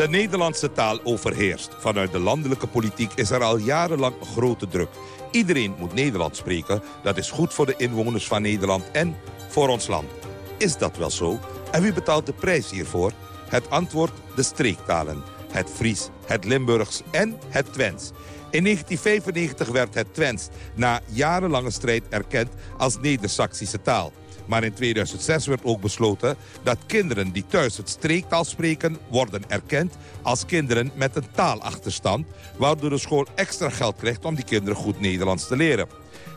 De Nederlandse taal overheerst. Vanuit de landelijke politiek is er al jarenlang grote druk. Iedereen moet Nederlands spreken. Dat is goed voor de inwoners van Nederland en voor ons land. Is dat wel zo? En wie betaalt de prijs hiervoor? Het antwoord de streektalen. Het Fries, het Limburgs en het Twents. In 1995 werd het Twents na jarenlange strijd erkend als Neder-Saxische taal. Maar in 2006 werd ook besloten dat kinderen die thuis het streektaal spreken... worden erkend als kinderen met een taalachterstand... waardoor de school extra geld krijgt om die kinderen goed Nederlands te leren.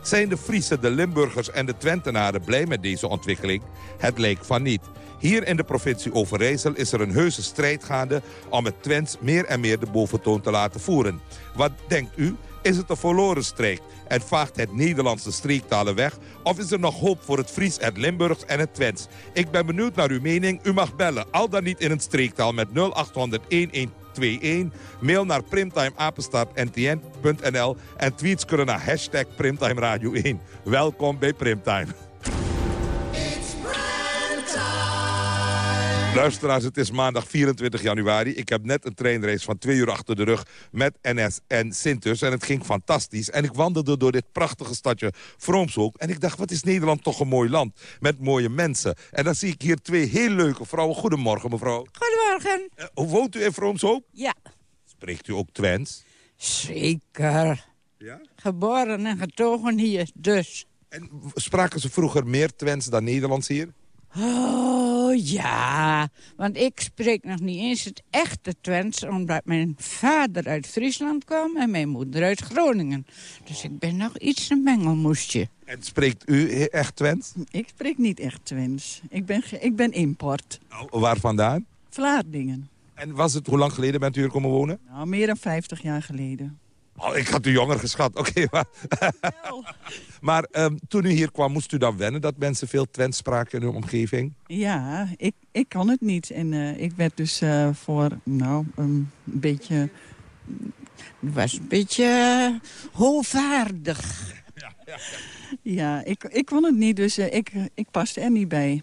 Zijn de Friese, de Limburgers en de Twentenaren blij met deze ontwikkeling? Het lijkt van niet. Hier in de provincie Overijssel is er een heuse strijd gaande... om het Twents meer en meer de boventoon te laten voeren. Wat denkt u? Is het een verloren strijd en vaagt het Nederlandse streektalen weg? Of is er nog hoop voor het Fries, het Limburgs en het Twents? Ik ben benieuwd naar uw mening. U mag bellen, al dan niet in een streektaal met 0800-1121. Mail naar primtimeapenstaartntn.nl en tweets kunnen naar hashtag Primtime Radio 1. Welkom bij Primtime. Luisteraars, het is maandag 24 januari. Ik heb net een treinreis van twee uur achter de rug met NS en Sintus. En het ging fantastisch. En ik wandelde door dit prachtige stadje Vroomshoek. En ik dacht, wat is Nederland toch een mooi land. Met mooie mensen. En dan zie ik hier twee heel leuke vrouwen. Goedemorgen, mevrouw. Goedemorgen. Uh, hoe woont u in Vroomshoek? Ja. Spreekt u ook Twents? Zeker. Ja? Geboren en getogen hier, dus. Spraken ze vroeger meer Twents dan Nederlands hier? Oh, ja. Want ik spreek nog niet eens het echte Twents... omdat mijn vader uit Friesland kwam en mijn moeder uit Groningen. Dus ik ben nog iets een mengelmoesje. En spreekt u echt Twents? Ik spreek niet echt Twents. Ik ben, ik ben import. Oh, waar vandaan? Vlaardingen. En was het, hoe lang geleden bent u hier komen wonen? Nou, meer dan 50 jaar geleden. Oh, ik had u jonger geschat. Oké, maar... maar ehm, toen u hier kwam, moest u dan wennen dat mensen veel Twents spraken in uw omgeving? Ja, ik, ik kan het niet. En eh, ik werd dus eh, voor, nou, een beetje... Het was een beetje hoogvaardig. Ja, ik, ik kon het niet, dus eh, ik, ik paste er niet bij.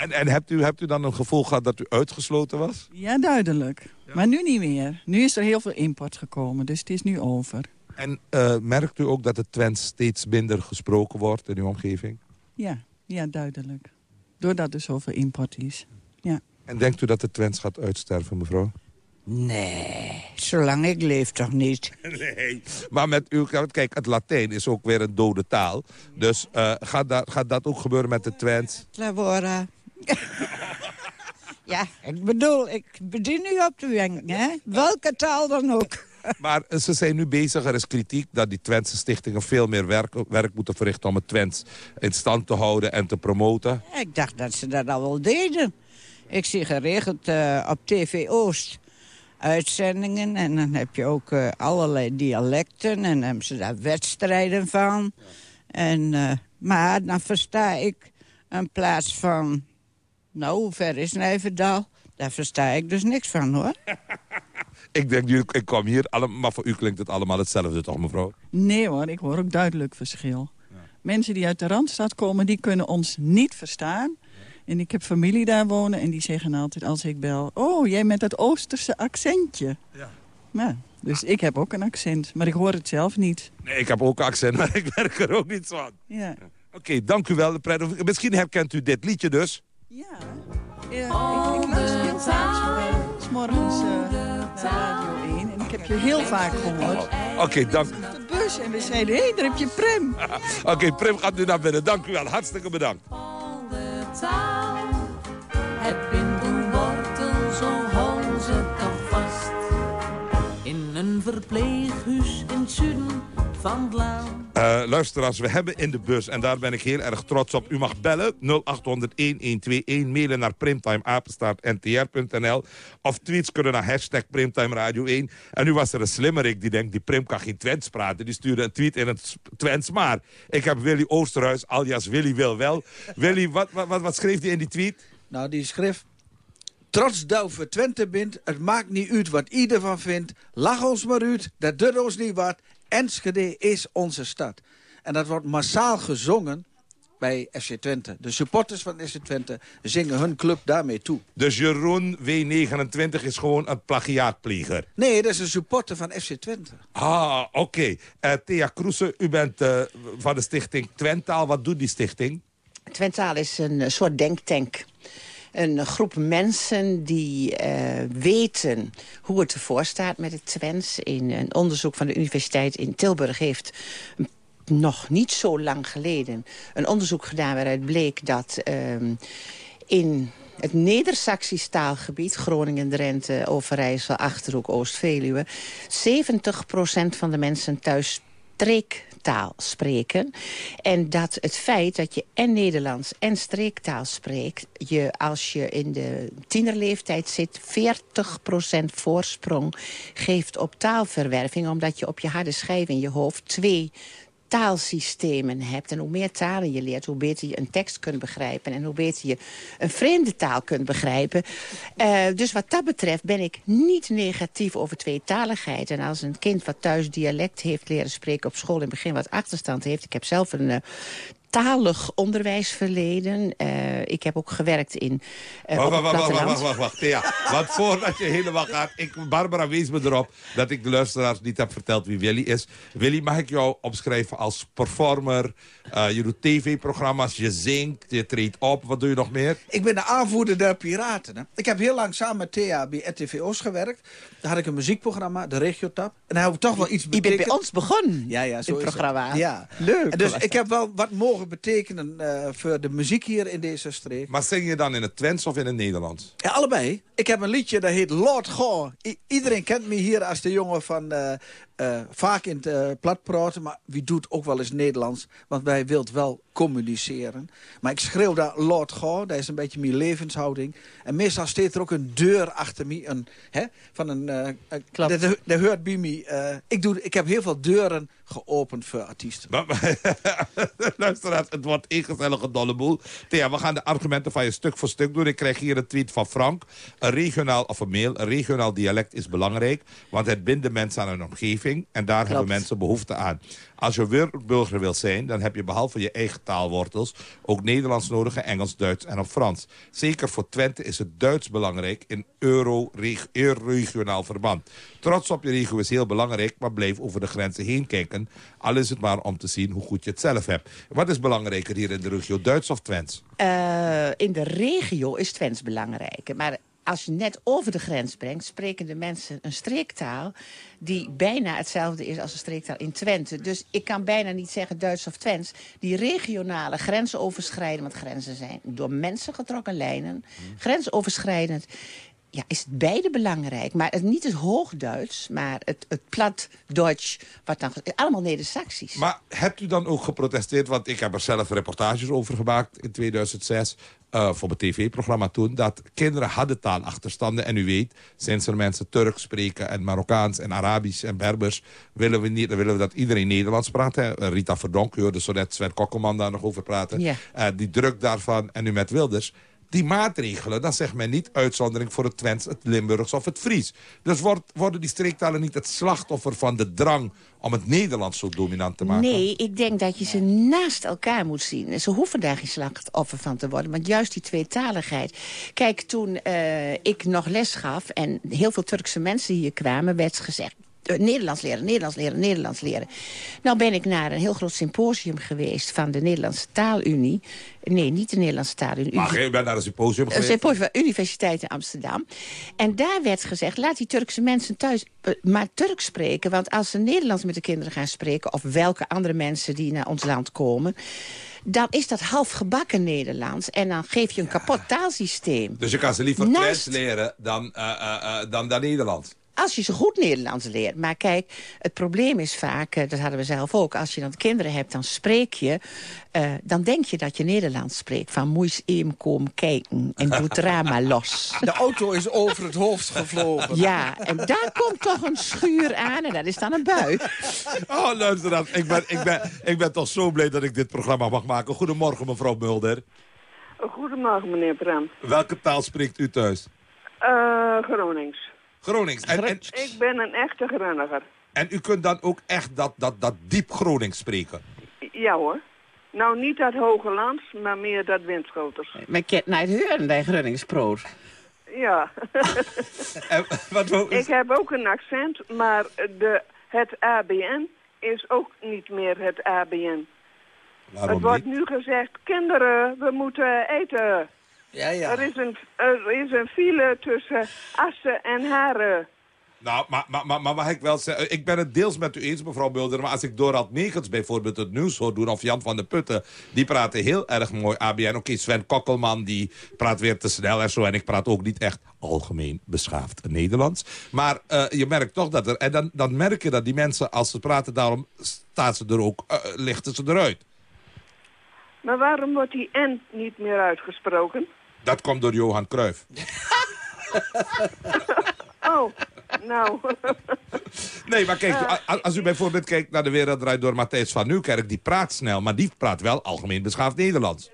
En, en hebt, u, hebt u dan een gevoel gehad dat u uitgesloten was? Ja, duidelijk. Maar nu niet meer. Nu is er heel veel import gekomen, dus het is nu over. En eh, merkt u ook dat het Twents steeds minder gesproken wordt in uw omgeving? Ja, ja, duidelijk. Doordat er zoveel import is. Ja. En denkt u dat de Twents gaat uitsterven, mevrouw? Nee, zolang ik leef toch niet. Nee, maar met uw... Kijk, het Latijn is ook weer een dode taal. Dus uh, gaat, dat, gaat dat ook gebeuren met de Twents? Lavora. ja, ik bedoel, ik bedien u op de wenk, hè? Welke taal dan ook. Maar ze zijn nu bezig, er is kritiek dat die Twentse stichtingen veel meer werk, werk moeten verrichten om het Twents in stand te houden en te promoten. Ik dacht dat ze dat al wel deden. Ik zie geregeld uh, op TV Oost uitzendingen en dan heb je ook uh, allerlei dialecten en dan hebben ze daar wedstrijden van. En, uh, maar dan versta ik in plaats van, nou hoe ver is Nijverdal? Daar versta ik dus niks van hoor. Ik denk nu, ik kom hier, maar voor u klinkt het allemaal hetzelfde toch, mevrouw? Nee hoor, ik hoor ook duidelijk verschil. Ja. Mensen die uit de Randstad komen, die kunnen ons niet verstaan. En ik heb familie daar wonen en die zeggen altijd als ik bel... oh, jij met dat Oosterse accentje. Ja. Nou, dus ik heb ook een accent, maar ik hoor het zelf niet. Nee, ik heb ook een accent, maar ik werk er ook niet zo aan. Ja. Oké, okay, dank u wel. Misschien herkent u dit liedje dus. Ja, ja ik, ik luister heel vaak s morgens uh, naar Radio 1 en ik heb je heel vaak gehoord. Oké, okay, dank. de bus en we zeiden, hé, hey, daar heb je Prem. Oké, okay, Prem gaat nu naar binnen. Dank u wel. Hartstikke bedankt. Het bindelwortel, zo houden ze toch vast. In een verpleeghuis in het zuiden van het land. Uh, luisteraars, we hebben in de bus, en daar ben ik heel erg trots op. U mag bellen, 0800-1121, mailen naar primtimeapenstaartntr.nl of tweets kunnen naar hashtag Primtime Radio 1. En nu was er een slimmerik die denkt, die Prim kan geen Twents praten. Die stuurde een tweet in het Twents. Maar ik heb Willy Oosterhuis, alias Willy wil wel. Willy, wat, wat, wat, wat schreef hij in die tweet? Nou, die schreef... Trots dat we Twente bent, het maakt niet uit wat ieder van vindt. Lach ons maar uit, dat doet ons niet wat. Enschede is onze stad. En dat wordt massaal gezongen bij FC Twente. De supporters van FC Twente zingen hun club daarmee toe. Dus Jeroen W29 is gewoon een plagiaatpleger? Nee, dat is een supporter van FC Twente. Ah, oké. Okay. Uh, Thea Kroese, u bent uh, van de stichting Twentaal. Wat doet die stichting? Twentaal is een soort denktank een groep mensen die uh, weten hoe het ervoor staat met het Twents. In een onderzoek van de Universiteit in Tilburg heeft nog niet zo lang geleden een onderzoek gedaan waaruit bleek dat uh, in het Neder-Saxisch taalgebied, Groningen, Drenthe, Overijssel, Achterhoek, Oost-Veluwe, 70% van de mensen thuis spreken. En dat het feit dat je en Nederlands en streektaal spreekt... je als je in de tienerleeftijd zit 40% voorsprong geeft op taalverwerving... omdat je op je harde schijf in je hoofd twee taalsystemen hebt. En hoe meer talen je leert, hoe beter je een tekst kunt begrijpen... en hoe beter je een vreemde taal kunt begrijpen. Uh, dus wat dat betreft ben ik niet negatief over tweetaligheid. En als een kind wat thuis dialect heeft leren spreken op school... in het begin wat achterstand heeft... ik heb zelf een uh, talig onderwijsverleden. Eh, ik heb ook gewerkt in uh, Wacht, wacht, wacht, wacht, wacht, wacht, wacht, Thea. Want voordat je helemaal gaat... Ik, Barbara, wees me erop dat ik de luisteraars niet heb verteld wie Willy is. Willy, mag ik jou omschrijven als performer? Eh, je doet tv-programma's, je zingt, je treedt op. Wat doe je nog meer? Ik ben de aanvoerder der piraten. Hè. Ik heb heel lang samen met Thea bij RTV Oost gewerkt. Daar had ik een muziekprogramma, de Regiotap. En daar heb ik toch wel iets Je betekend. bent bij ons begonnen Ja, ja, zo het het. programma. Ja. Leuk. En dus ik heb wel wat mogen betekenen eh, voor de muziek hier in deze streek. Maar zing je dan in het Twents of in het Nederlands? Ja, allebei. Ik heb een liedje dat heet Lord Goh. I- iedereen kent me hier als de jongen van eh, eh, vaak in het eh, plat praten. Maar wie doet ook wel eens Nederlands. Want wij wilt wel communiceren. Maar ik schreeuw daar Lord Goh. Dat is een beetje mijn levenshouding. En meestal staat er ook een deur achter me. Een, hè, van een, eh, een-. Dat, hoort bij me. eh, ik, doe, ik heb heel veel deuren geopend voor artiesten. Luisteraars, het wordt één gezellige dolle boel. Thea, we gaan de argumenten van je stuk voor stuk doen. Ik krijg hier een tweet van Frank. Een regionaal, of een mail, een regionaal dialect is belangrijk. Want het bindt de mensen aan hun omgeving. En daar hebben mensen behoefte aan. Als je wereldburger wilt zijn, dan heb je behalve je eigen taalwortels... ook Nederlands nodig en Engels, Duits en op Frans. Zeker voor Twente is het Duits belangrijk in euro-regionaal verband. Trots op je regio is heel belangrijk, maar blijf over de grenzen heen kijken. Al is het maar om te zien hoe goed je het zelf hebt. Wat is belangrijker hier in de regio, Duits of Twents? Eh, in de regio is Twents belangrijk. Maar als je net over de grens brengt, spreken de mensen een streektaal... die bijna hetzelfde is als een streektaal in Twente. Dus ik kan bijna niet zeggen Duits of Twents. Die regionale grensoverschrijdend, want grenzen zijn door mensen getrokken lijnen... grensoverschrijdend ja, is het beide belangrijk. Maar het, niet het Hoogduits, maar het, het plat Duits, wat dan, allemaal Neder-Saxisch. Maar hebt u dan ook geprotesteerd? Want ik heb er zelf reportages over gemaakt in 2006... eh, voor mijn tv-programma toen, dat kinderen hadden taalachterstanden. En u weet, sinds er mensen Turks spreken en Marokkaans en Arabisch en Berbers... willen we, niet, willen we dat iedereen Nederlands praat. Hè. Rita Verdonk, u hoorde zo net Sven Kokkelman daar nog over praten. Ja. Eh, die druk daarvan, en nu met Wilders... Die maatregelen, dan zegt men niet uitzondering voor het Twents, het Limburgs of het Fries. Dus wordt, worden die streektalen niet het slachtoffer van de drang om het Nederlands zo dominant te maken? Nee, ik denk dat je ze naast elkaar moet zien. Ze hoeven daar geen slachtoffer van te worden. Want juist die tweetaligheid. Kijk, toen eh, ik nog les gaf... en heel veel Turkse mensen hier kwamen, werd gezegd... eh, Nederlands leren, Nederlands leren, Nederlands leren. Nou ben ik naar een heel groot symposium geweest... van de Nederlandse Taalunie. Nee, niet de Nederlandse Taalunie. Maar je bent naar een symposium Een geweest? symposium van Universiteit in Amsterdam. En daar werd gezegd, laat die Turkse mensen thuis eh, maar Turks spreken. Want als ze Nederlands met de kinderen gaan spreken... of welke andere mensen die naar ons land komen... dan is dat half gebakken Nederlands. En dan geef je een kapot taalsysteem. Dus je kan ze liever Naast- Twents leren dan, eh, dan, dan Nederlands? Als je ze goed Nederlands leert. Maar kijk, het probleem is vaak, eh, dat hadden we zelf ook... als je dan kinderen hebt, dan spreek je... eh, dan denk je dat je Nederlands spreekt. Van moeis eem kom kijken en doe het raam maar los. De auto is over het hoofd gevlogen. Ja, en daar komt toch een schuur aan en dat is dan een bui. Oh, luister dan. Ik ben, ik, ben, ik ben toch zo blij dat ik dit programma mag maken. Goedemorgen, mevrouw Mulder. Goedemorgen, meneer Bram. Welke taal spreekt u thuis? Eh Gronings. Gronings. En, en, Ik ben een echte Gronninger. en u kunt dan ook echt dat, dat, dat diep Gronings spreken? Ja hoor. Nou, niet dat Hoge Lands, maar meer dat Windschoters. Maar ik naar het huren bij Grunningsproot. Ja. wat Ik heb ook een accent, maar de, het ABN is ook niet meer het ABN. Waarom het wordt niet? nu gezegd, kinderen, we moeten eten. Ja, ja. Er, is een, er is een file tussen Assen en Haren. Nou, maar, maar, maar, maar mag ik wel zeggen... Ik ben het deels met u eens, mevrouw Mulder... maar als ik Dorald Megens bijvoorbeeld het nieuws hoor doen... of Jan van der Putten, die praten heel erg mooi ABN. Oké, Sven Kokkelman, die praat weer te snel en zo... en ik praat ook niet echt algemeen beschaafd Nederlands. Maar eh, je merkt toch dat er... en dan, dan merk je dat die mensen, als ze praten... daarom staan ze er ook, eh, lichten ze eruit. Maar waarom wordt die N niet meer uitgesproken? Dat komt door Johan Cruijff. Oh, nou. Nee, maar kijk, als u bijvoorbeeld kijkt naar de wereld draait door Matthijs van Nieuwkerk... die praat snel, maar die praat wel algemeen beschaafd Nederlands.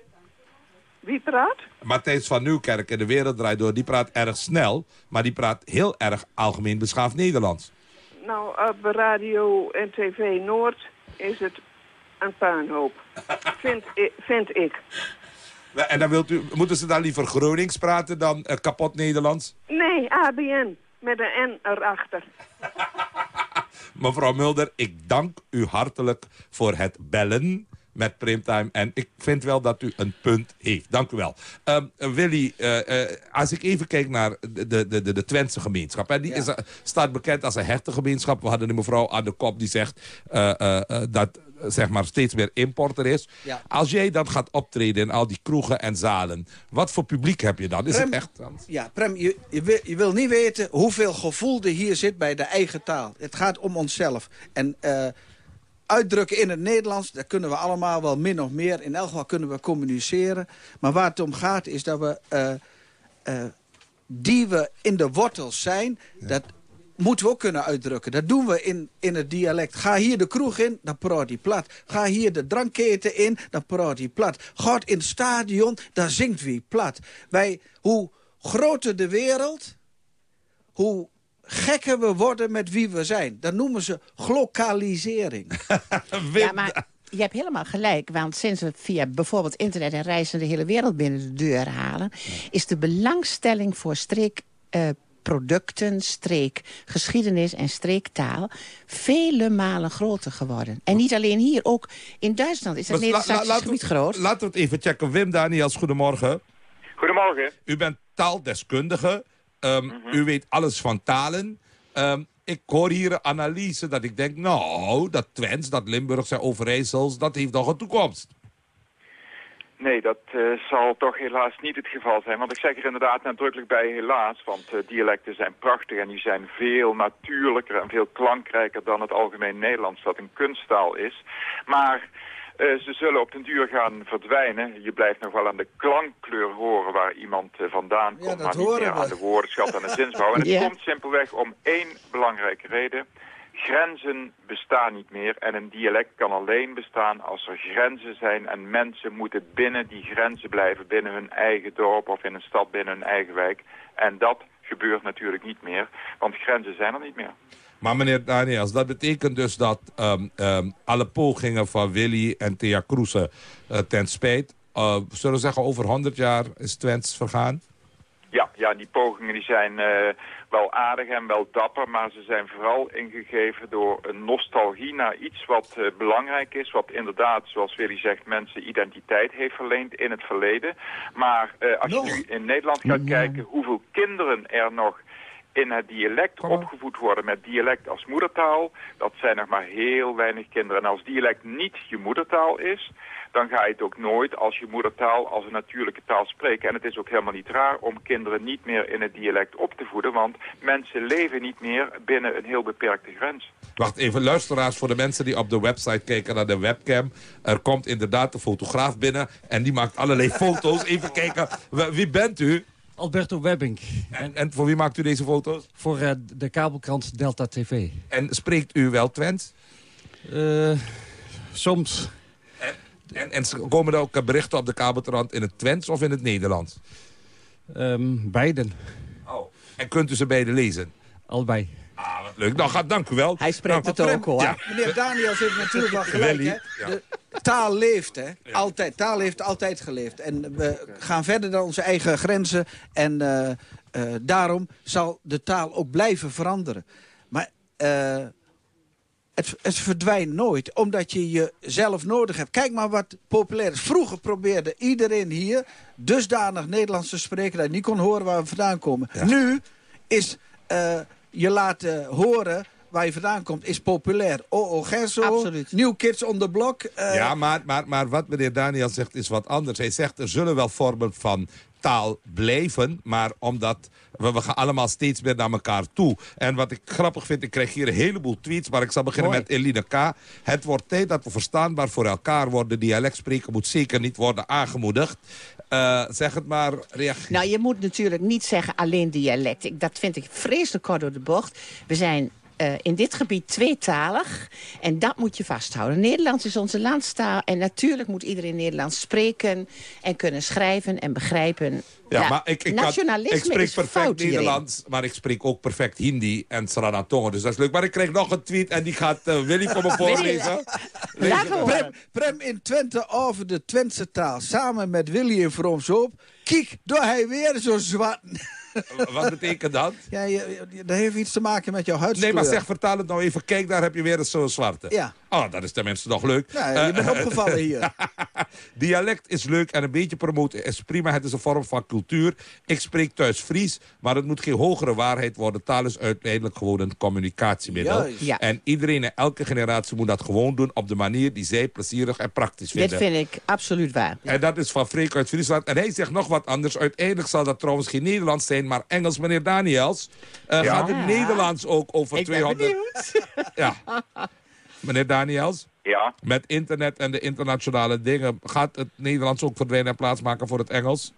Wie praat? Matthijs van Nieuwkerk in de wereld draait door, die praat erg snel... maar die praat heel erg algemeen beschaafd Nederlands. Nou, op radio en tv Noord is het een puinhoop. vind, vind ik. En dan wilt u, moeten ze dan liever Gronings praten dan eh, kapot Nederlands? Nee, ABN. Met een N erachter. Mevrouw Mulder, ik dank u hartelijk voor het bellen met Primtime. En ik vind wel dat u een punt heeft. Dank u wel. Ehm, Willy, eh, eh, als ik even kijk naar de, de, de, de Twentse gemeenschap. En die is, eh, staat bekend als een hechte gemeenschap. We hadden een mevrouw aan de kop die zegt eh, eh, eh, dat zeg maar steeds meer importer is. Ja. Als jij dan gaat optreden in al die kroegen en zalen... wat voor publiek heb je dan? Is Prem, het echt... Ja, Prem, je, je, wil, je wil niet weten hoeveel gevoel er hier zit bij de eigen taal. Het gaat om onszelf. En eh, uitdrukken in het Nederlands, dat kunnen we allemaal wel min of meer. In elk geval kunnen we communiceren. Maar waar het om gaat is dat we... eh, eh, die we in de wortels zijn, dat moeten we ook kunnen uitdrukken. Dat doen we in, in het dialect. Ga hier de kroeg in, dan praat hij plat. Ga hier de drankketen in, dan praat hij plat. Ga in het stadion, dan zingt wie plat. Wij, hoe groter de wereld, hoe gekker we worden met wie we zijn. Dat noemen ze glokalisering. Ja, maar je hebt helemaal gelijk. Want sinds we via bijvoorbeeld internet en reizen de hele wereld binnen de deur halen... is de belangstelling voor streekproducten, streekgeschiedenis en streektaal... vele malen groter geworden. En niet alleen hier, ook in Duitsland is het la- Nederlands gebied groot. Laten we het even checken. Wim Daniels, goedemorgen. Goedemorgen. U bent taaldeskundige. Ehm, U weet alles van talen. Ehm, ik hoor hier een analyse dat ik denk... nou, dat Twents, dat Limburgs en Overijssels... dat heeft nog een toekomst. Nee, dat eh, zal toch helaas niet het geval zijn. Want ik zeg er inderdaad nadrukkelijk bij helaas. Want eh, dialecten zijn prachtig en die zijn veel natuurlijker en veel klankrijker dan het algemeen Nederlands, dat een kunsttaal is. Maar eh, ze zullen op den duur gaan verdwijnen. Je blijft nog wel aan de klankkleur horen waar iemand vandaan komt. maar niet meer we. aan de woordenschat en de zinsbouw. En het komt simpelweg om één belangrijke reden. Grenzen bestaan niet meer en een dialect kan alleen bestaan als er grenzen zijn en mensen moeten binnen die grenzen blijven, binnen hun eigen dorp of in een stad binnen hun eigen wijk. En dat gebeurt natuurlijk niet meer, want grenzen zijn er niet meer. Maar meneer Daniels, dat betekent dus dat ehm, ehm, alle pogingen van Willy en Thea Kroese eh, ten spijt... eh, zullen we zeggen, over 100 jaar is Twents vergaan? Ja, ja, die pogingen die zijn eh, wel aardig en wel dapper, maar ze zijn vooral ingegeven door een nostalgie naar iets wat eh, belangrijk is, wat inderdaad, zoals Willy zegt, mensen identiteit heeft verleend in het verleden. Maar eh, als je nu in Nederland gaat kijken hoeveel kinderen er nog in het dialect opgevoed worden met dialect als moedertaal, dat zijn nog maar heel weinig kinderen. En als dialect niet je moedertaal is, dan ga je het ook nooit als je moedertaal als een natuurlijke taal spreken. En het is ook helemaal niet raar om kinderen niet meer in het dialect op te voeden, want mensen leven niet meer binnen een heel beperkte grens. Wacht even, luisteraars, voor de mensen die op de website kijken naar de webcam. Er komt inderdaad een fotograaf binnen en die maakt allerlei foto's. Even kijken, wie bent u? Alberto Webbing. En, en voor wie maakt u deze foto's? Voor eh, de kabelkrant Delta TV. En spreekt u wel Twents? Eh, soms. En, en komen er ook berichten op de kabelkrant in het Twents of in het Nederlands? Ehm, beiden. Oh. En kunt u ze beide lezen? Allebei. Ah, wat leuk. Nou, ga, dank u wel. Hij spreekt Nou, het ook, hoor. Ja. Meneer Daniels heeft natuurlijk wel gelijk. Hè? De taal leeft, hè? Altijd. Taal heeft altijd geleefd. En we gaan verder dan onze eigen grenzen. En eh, eh, daarom zal de taal ook blijven veranderen. Maar eh, het, het verdwijnt nooit, omdat je jezelf nodig hebt. Kijk maar wat populair is. Vroeger probeerde iedereen hier dusdanig Nederlands te spreken... dat je niet kon horen waar we vandaan komen. Nu is eh, je laten horen waar je vandaan komt, is populair. Oh, oh, Gerso, Absoluut. New Kids on the Block. eh, Ja, maar, maar, maar wat meneer Daniel zegt is wat anders. Hij zegt er zullen wel vormen van taal blijven, maar omdat we, we gaan allemaal steeds meer naar elkaar toe. En wat ik grappig vind, ik krijg hier een heleboel tweets, maar ik zal beginnen Mooi. met Eline K. Het wordt tijd dat we verstaanbaar voor elkaar worden. Dialect spreken moet zeker niet worden aangemoedigd. Eh, zeg het maar, reageer. Nou, je moet natuurlijk niet zeggen alleen dialect. Ik, dat vind ik vreselijk kort door de bocht. We zijn eh, in dit gebied tweetalig. En dat moet je vasthouden. Nederlands is onze landstaal. En natuurlijk moet iedereen Nederlands spreken... en kunnen schrijven en begrijpen. Ja, maar ik, ik, kan, nationalisme ik spreek is perfect fout hierin. Nederlands, maar ik spreek ook perfect Hindi en Sranatongo. Dus dat is leuk. Maar ik krijg nog een tweet en die gaat eh, Willy voor me voorlezen. Prem, Prem in Twente over de Twentse taal. Samen met Willy in Vroomshoop. Kijk, door hij weer zo zwart. Wat betekent dat? Ja, je, je- dat heeft iets te maken met jouw huidskleur. Nee, maar zeg, vertaal het nou even. Kijk, daar heb je weer eens zo'n zwarte. Ja. Oh, dat is tenminste nog leuk. Ja, je bent Eh, opgevallen hier. Dialect is leuk en een beetje promoten is prima. Het is een vorm van cultuur. Ik spreek thuis Fries, maar het moet geen hogere waarheid worden. Taal is uiteindelijk gewoon een communicatiemiddel. Juist. Ja. En iedereen in elke generatie moet dat gewoon doen... op de manier die zij plezierig en praktisch Dit vinden. vind ik absoluut waar. En dat is van Freek uit Friesland. En hij zegt nog wat anders. Uiteindelijk zal dat trouwens geen Nederlands zijn, maar Engels. Meneer Daniels, eh, Ja. gaat het Nederlands ook over Ik ben 200... Ja. Meneer Daniels? Ja. Met internet en de internationale dingen... gaat het Nederlands ook verdwijnen en plaatsmaken voor het Engels?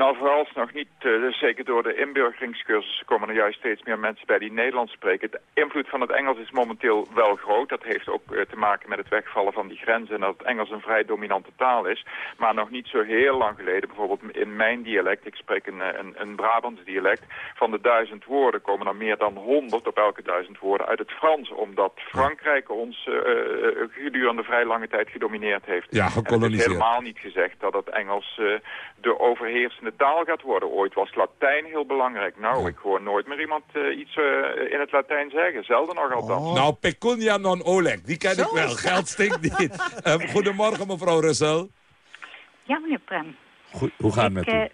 Nou, vooralsnog niet. eh, dus zeker door de inburgeringscursussen komen er juist steeds meer mensen bij die Nederlands spreken. De invloed van het Engels is momenteel wel groot. Dat heeft ook eh, te maken met het wegvallen van die grenzen en dat het Engels een vrij dominante taal is. Maar nog niet zo heel lang geleden, bijvoorbeeld in mijn dialect, ik spreek een, eh, een, een Brabants dialect, van de duizend woorden komen er meer dan honderd op elke duizend woorden uit het Frans. Omdat Frankrijk ons gedurende vrij lange tijd gedomineerd heeft. Ja, En het is gekoloniseerd. helemaal niet gezegd dat het Engels de overheersende taal gaat worden. Ooit was Latijn heel belangrijk. Nou, ik hoor nooit meer iemand eh, iets eh, in het Latijn zeggen. Zelden nog althans. Nou, pecunia non oleg, die ken ik wel. Geld stinkt niet. Eh, goedemorgen, mevrouw Russel. Ja, meneer Prem. Goed, hoe gaat het met ik, u?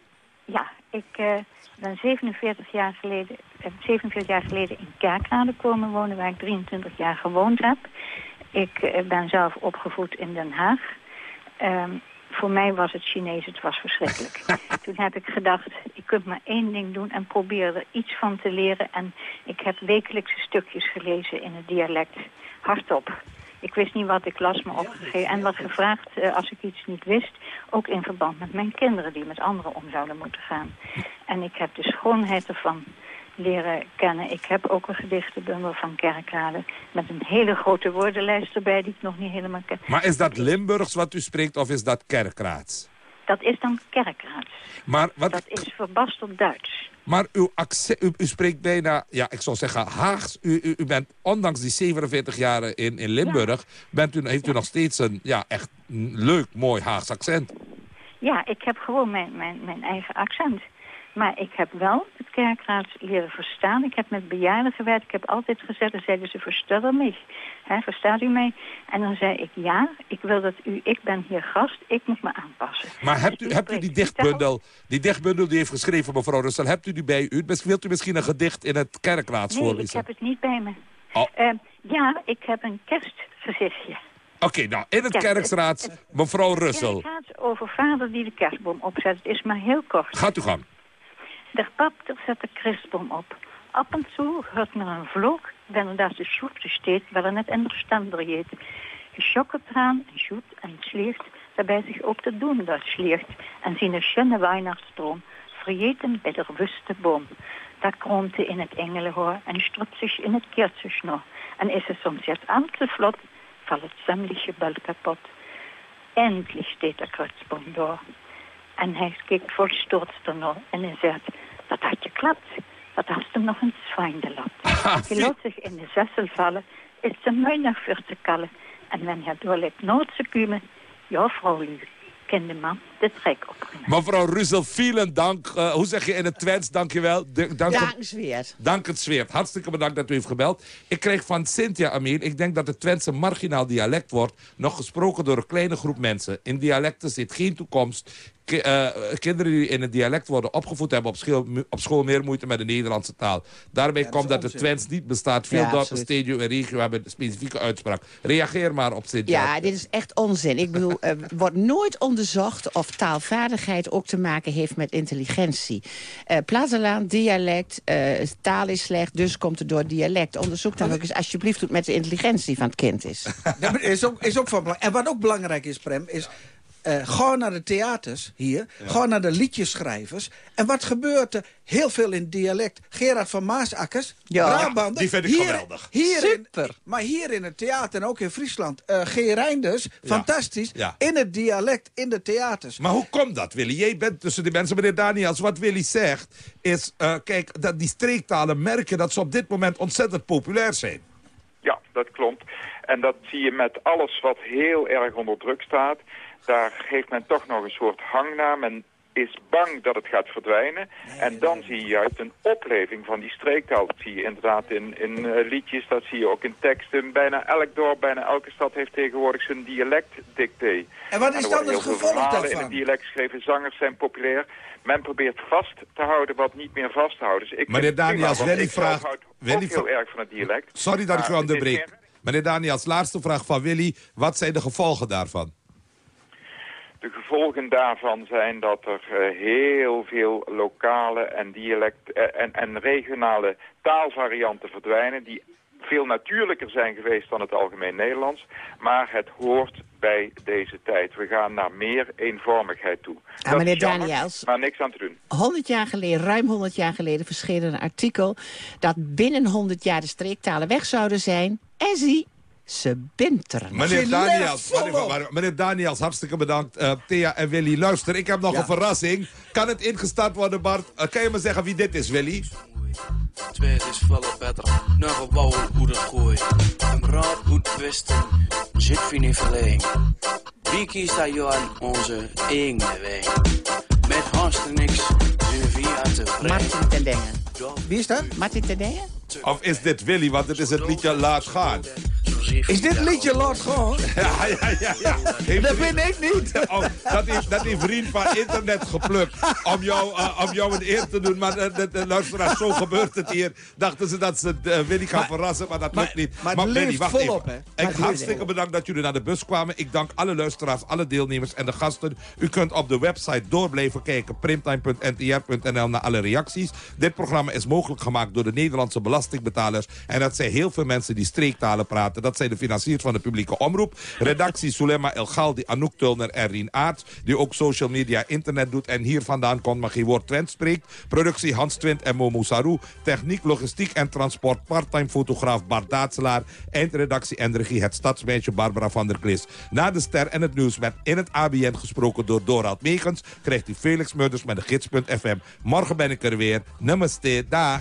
ja, ik eh, ben 47 jaar, geleden, eh, 47 jaar geleden in Kerkrade komen wonen, waar ik 23 jaar gewoond heb. Ik ben zelf opgevoed in Den Haag. Ehm, voor mij was het Chinees, het was verschrikkelijk. Toen heb ik gedacht, je kunt maar één ding doen en probeer er iets van te leren. En ik heb wekelijkse stukjes gelezen in het dialect, hardop. Ik wist niet wat ik las, maar opgegeven. En wat gevraagd eh, als ik iets niet wist. Ook in verband met mijn kinderen die met anderen om zouden moeten gaan. En ik heb de schoonheid ervan leren kennen. Ik heb ook een gedichtenbundel van Kerkrade. Met een hele grote woordenlijst erbij die ik nog niet helemaal ken. Maar is dat Limburgs wat u spreekt of is dat Kerkraads? Dat is dan Kerkraads. Maar, wat, Dat is verbasterd Duits. maar uw accent, u, u spreekt bijna, ja, ik zou zeggen Haags. U, u, u bent, ondanks die 47 jaren in, in Limburg, bent u, heeft u nog steeds een ja, echt leuk, mooi Haags accent. Ja, ik heb gewoon mijn, mijn, mijn eigen accent. Maar ik heb wel het kerkraads leren verstaan. Ik heb met bejaarden gewerkt. Ik heb altijd gezegd, dan zeiden ze, verstaan mij? Hè, verstaat u mij? En dan zei ik, ja, ik wil dat u, ik ben hier gast, ik moet me aanpassen. Maar hebt u, hebt u die dichtbundel, die dichtbundel die heeft geschreven, mevrouw Russel, hebt u die bij u? Wilt u misschien een gedicht in het Kerkraads Nee, ik heb het niet bij me. Oh. Eh, ja, ik heb een kerstgezichtje. Oké, nou, in het Kerkraads, mevrouw Russel. Kerkraads over vader die de kerstboom opzet. Het is maar heel kort. Gaat u gang. Der Pater zet de kerstboom op. Ab en toe hört man een vloek, wanneer dat de schroefte steht, weil er net in de stander jeet. Geschokkerd aan en schoet en slecht, daarbij zich ook de doen dat slecht. En zien een schöne Weihnachtsstroom, vergeten bij de woeste boom. Daar kroont in het engelenhoor en strupt zich in het kersenschnor. En is het soms jetzt te vlot, valt het sämtliche Ball kapot. Endlich steht der Kreuzboom door. En hij kijkt stolz ernaar en hij zegt, dat had geklapt. Dat hast du nog een zwijnde laat. Je laat zich in de zessel vallen, is ze meinig voor te kallen. En wenn hij doorleeft nood te komen, ja vrouw Lu, kan de man de trek opbrengen. Mevrouw Russel, vielen dank. Eh, hoe zeg je in het Twents? Dankjewel. De, dank Dankensweer. Dank het zweert. Hartstikke bedankt dat u heeft gebeld. Ik kreeg van Cynthia Amir, ik denk dat het Twentse marginaal dialect wordt... nog gesproken door een kleine groep mensen. In dialecten zit geen toekomst. Ki- eh, kinderen die in het dialect worden opgevoed... hebben op school, op school meer moeite met de Nederlandse taal. Daarbij komt dat het Twents niet bestaat. Veel Ja, dorpen, steden en regio hebben een specifieke uitspraak. Reageer maar op Cynthia. Ja, dit is echt onzin. Ik bedoel, er wordt nooit onderzocht of taalvaardigheid ook te maken heeft met intelligentie. Eh platteland, dialect, eh, taal is slecht, dus komt het door dialect. Onderzoek dan ook eens alsjeblieft hoe het met de intelligentie van het kind is. Ja, maar is ook, is ook van belang. En wat ook belangrijk is, Prem, is... eh, ga naar de theaters hier. Ga naar de liedjeschrijvers. En wat gebeurt er? Heel veel in dialect. Gerard van Maasakkers, Ja. Brabander. Ja, die vind ik hier, geweldig. Hier Super. In, maar hier in het theater en ook in Friesland. eh G. Reinders, fantastisch. Ja. In het dialect, in de theaters. Maar hoe komt dat, Willy? Jij bent tussen die mensen, meneer Daniels. Wat Willy zegt is, eh, kijk, dat die streektalen merken dat ze op dit moment ontzettend populair zijn. Ja, dat klopt. En dat zie je met alles wat heel erg onder druk staat. Daar heeft men toch nog een soort hang naar. Men is bang dat het gaat verdwijnen. En dan zie je juist een opleving van die streektaal. Dat zie je inderdaad in, in eh, liedjes, dat zie je ook in teksten. Bijna elk dorp, bijna elke stad heeft tegenwoordig zijn dialectdicté. En wat is dan het gevolg daarvan? in het dialect geschreven. Zangers zijn populair. Men probeert vast te houden wat niet meer vast te houden. Dus ik Meneer Daniels, ik ook heel erg van het dialect. Sorry dat ik u onderbreek. Meneer Daniels, laatste vraag van Willy. Wat zijn de gevolgen daarvan? De gevolgen daarvan zijn dat er eh, heel veel lokale en, dialect, eh, en, en regionale taalvarianten verdwijnen... die veel natuurlijker zijn geweest dan het algemeen Nederlands. Maar het hoort bij deze tijd. We gaan naar meer eenvormigheid toe. Ah, Dat meneer jammer, Daniels. Maar niks aan te doen. 100 jaar geleden, ruim 100 jaar geleden, verscheen er een artikel... dat binnen 100 jaar de streektalen weg zouden zijn. En zie, ze binteren. Meneer Daniels, meneer Daniels, hartstikke bedankt. Eh, Thea en Willy, luister, ik heb nog Ja. een verrassing. Kan het ingestart worden, Bart? Eh, kan je me zeggen wie dit is, Willy? Twee is vallen beter, nog een bouwen hoe dat gooi. Een raad goed westen, zit vind in verleen. Wie kiest daar Johan onze eigen weg? Met haast en niks, via te Martin ten Dengen. Wie is dat? Martin ten Dengen? Of is dit Willy, want het is het liedje Laat Gaan. Is dit liedje Lord gewoon? Ja, ja, ja. ja. Dat ben ik niet. Oh, dat, heeft, dat heeft vriend van internet geplukt om jou, eh, om jou een eer te doen. Maar de, de, de luisteraars, zo gebeurt het hier. Dachten ze dat ze eh, Willy gaan verrassen, maar dat lukt niet. maar Willy, leeft wacht volop, even. Maar Ik hartstikke bedankt dat jullie naar de bus kwamen. Ik dank alle luisteraars, alle deelnemers en de gasten. U kunt op de website door blijven kijken. primtime.ntr.nl naar alle reacties. Dit programma is mogelijk gemaakt door de Nederlandse belastingbetalers. En dat zijn heel veel mensen die streektalen praten. Dat zijn de financiers van de publieke omroep. Redactie Sulema El Galdi, Anouk Tulner en Rien Aerts. Die ook social media, internet doet. En hier vandaan komt maar geen woord Trent spreekt. Productie Hans Twint en Momo Sarou. Techniek, logistiek en transport. Parttime fotograaf Bart Daatselaar. Eindredactie en regie het stadsmeisje Barbara van der Klis. Na de ster en het nieuws werd in het ABN gesproken door Dorald Megens. Krijgt u Felix Murders met de gids.fm. Morgen ben ik er weer. Namaste, dag.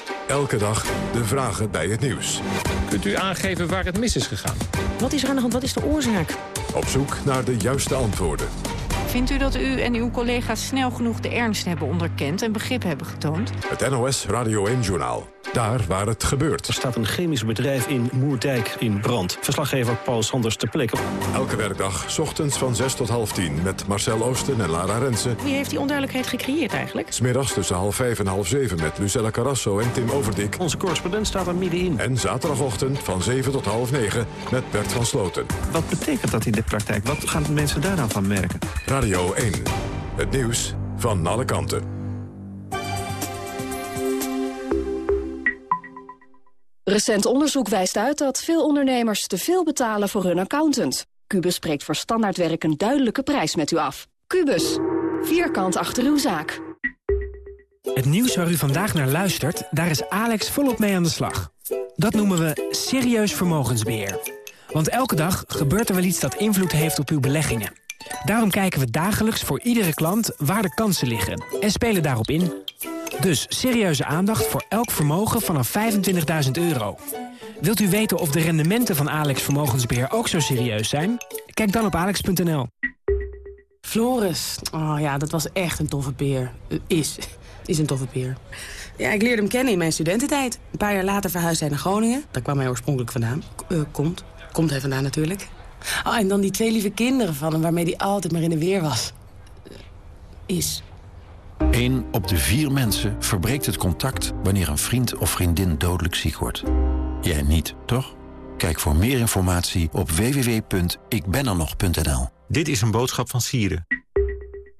Elke dag de vragen bij het nieuws. Kunt u aangeven waar het mis is gegaan? Wat is er aan de hand? Wat is de oorzaak? Op zoek naar de juiste antwoorden. Vindt u dat u en uw collega's snel genoeg de ernst hebben onderkend en begrip hebben getoond? Het NOS Radio 1-journaal. Daar waar het gebeurt. Er staat een chemisch bedrijf in Moerdijk in brand. Verslaggever Paul Sanders ter plekke. Elke werkdag, 's ochtends van 6 tot half 10... met Marcel Oosten en Lara Rensen. Wie heeft die onduidelijkheid gecreëerd eigenlijk? Smiddags tussen half 5 en half 7 met Lucella Carrasso en Tim Overdik. Onze correspondent staat er middenin. En zaterdagochtend van 7 tot half 9 met Bert van Sloten. Wat betekent dat in de praktijk? Wat gaan de mensen daar dan van merken? Radio 1. Het nieuws van alle kanten. Recent onderzoek wijst uit dat veel ondernemers te veel betalen voor hun accountant. Cubus spreekt voor standaardwerk een duidelijke prijs met u af. Cubus, vierkant achter uw zaak. Het nieuws waar u vandaag naar luistert, daar is Alex volop mee aan de slag. Dat noemen we serieus vermogensbeheer. Want elke dag gebeurt er wel iets dat invloed heeft op uw beleggingen. Daarom kijken we dagelijks voor iedere klant waar de kansen liggen en spelen daarop in. Dus serieuze aandacht voor elk vermogen vanaf 25.000 euro. Wilt u weten of de rendementen van Alex Vermogensbeheer ook zo serieus zijn? Kijk dan op alex.nl. Floris, oh ja, dat was echt een toffe peer. Eh, Is, is een toffe peer. Ja, ik leerde hem kennen in mijn studententijd. Een paar jaar later verhuisde hij naar Groningen. Daar kwam hij oorspronkelijk vandaan. Eh, komt. Komt hij vandaan natuurlijk. Oh, en dan die twee lieve kinderen van hem... waarmee hij altijd maar in de weer was. Is. 1 op de vier mensen verbreekt het contact... wanneer een vriend of vriendin dodelijk ziek wordt. Jij niet, toch? Kijk voor meer informatie op www.ikbenernog.nl. Dit is een boodschap van Sieren.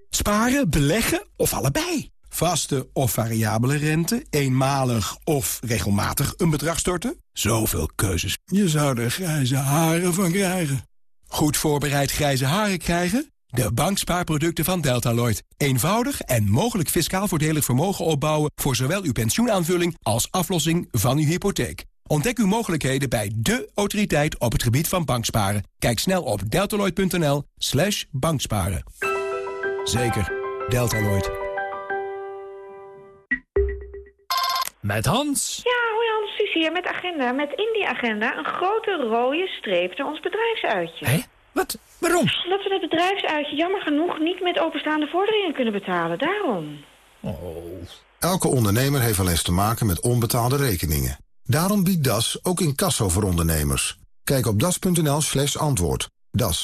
Sparen, beleggen of allebei? Vaste of variabele rente, eenmalig of regelmatig een bedrag storten? Zoveel keuzes. Je zou er grijze haren van krijgen. Goed voorbereid grijze haren krijgen? De bankspaarproducten van Deltaloid. Eenvoudig en mogelijk fiscaal voordelig vermogen opbouwen... voor zowel uw pensioenaanvulling als aflossing van uw hypotheek. Ontdek uw mogelijkheden bij de autoriteit op het gebied van banksparen. Kijk snel op deltaloid.nl slash banksparen. Zeker, Deltaloid. Met Hans. Ja, hoi Hans, Suus hier met agenda. Met in die agenda een grote rode streep naar ons bedrijfsuitje. Hé? Wat? Waarom? Omdat we het bedrijfsuitje jammer genoeg niet met openstaande vorderingen kunnen betalen. Daarom. Oh. Elke ondernemer heeft wel eens te maken met onbetaalde rekeningen. Daarom biedt DAS ook incasso voor ondernemers. Kijk op das.nl slash antwoord. DAS.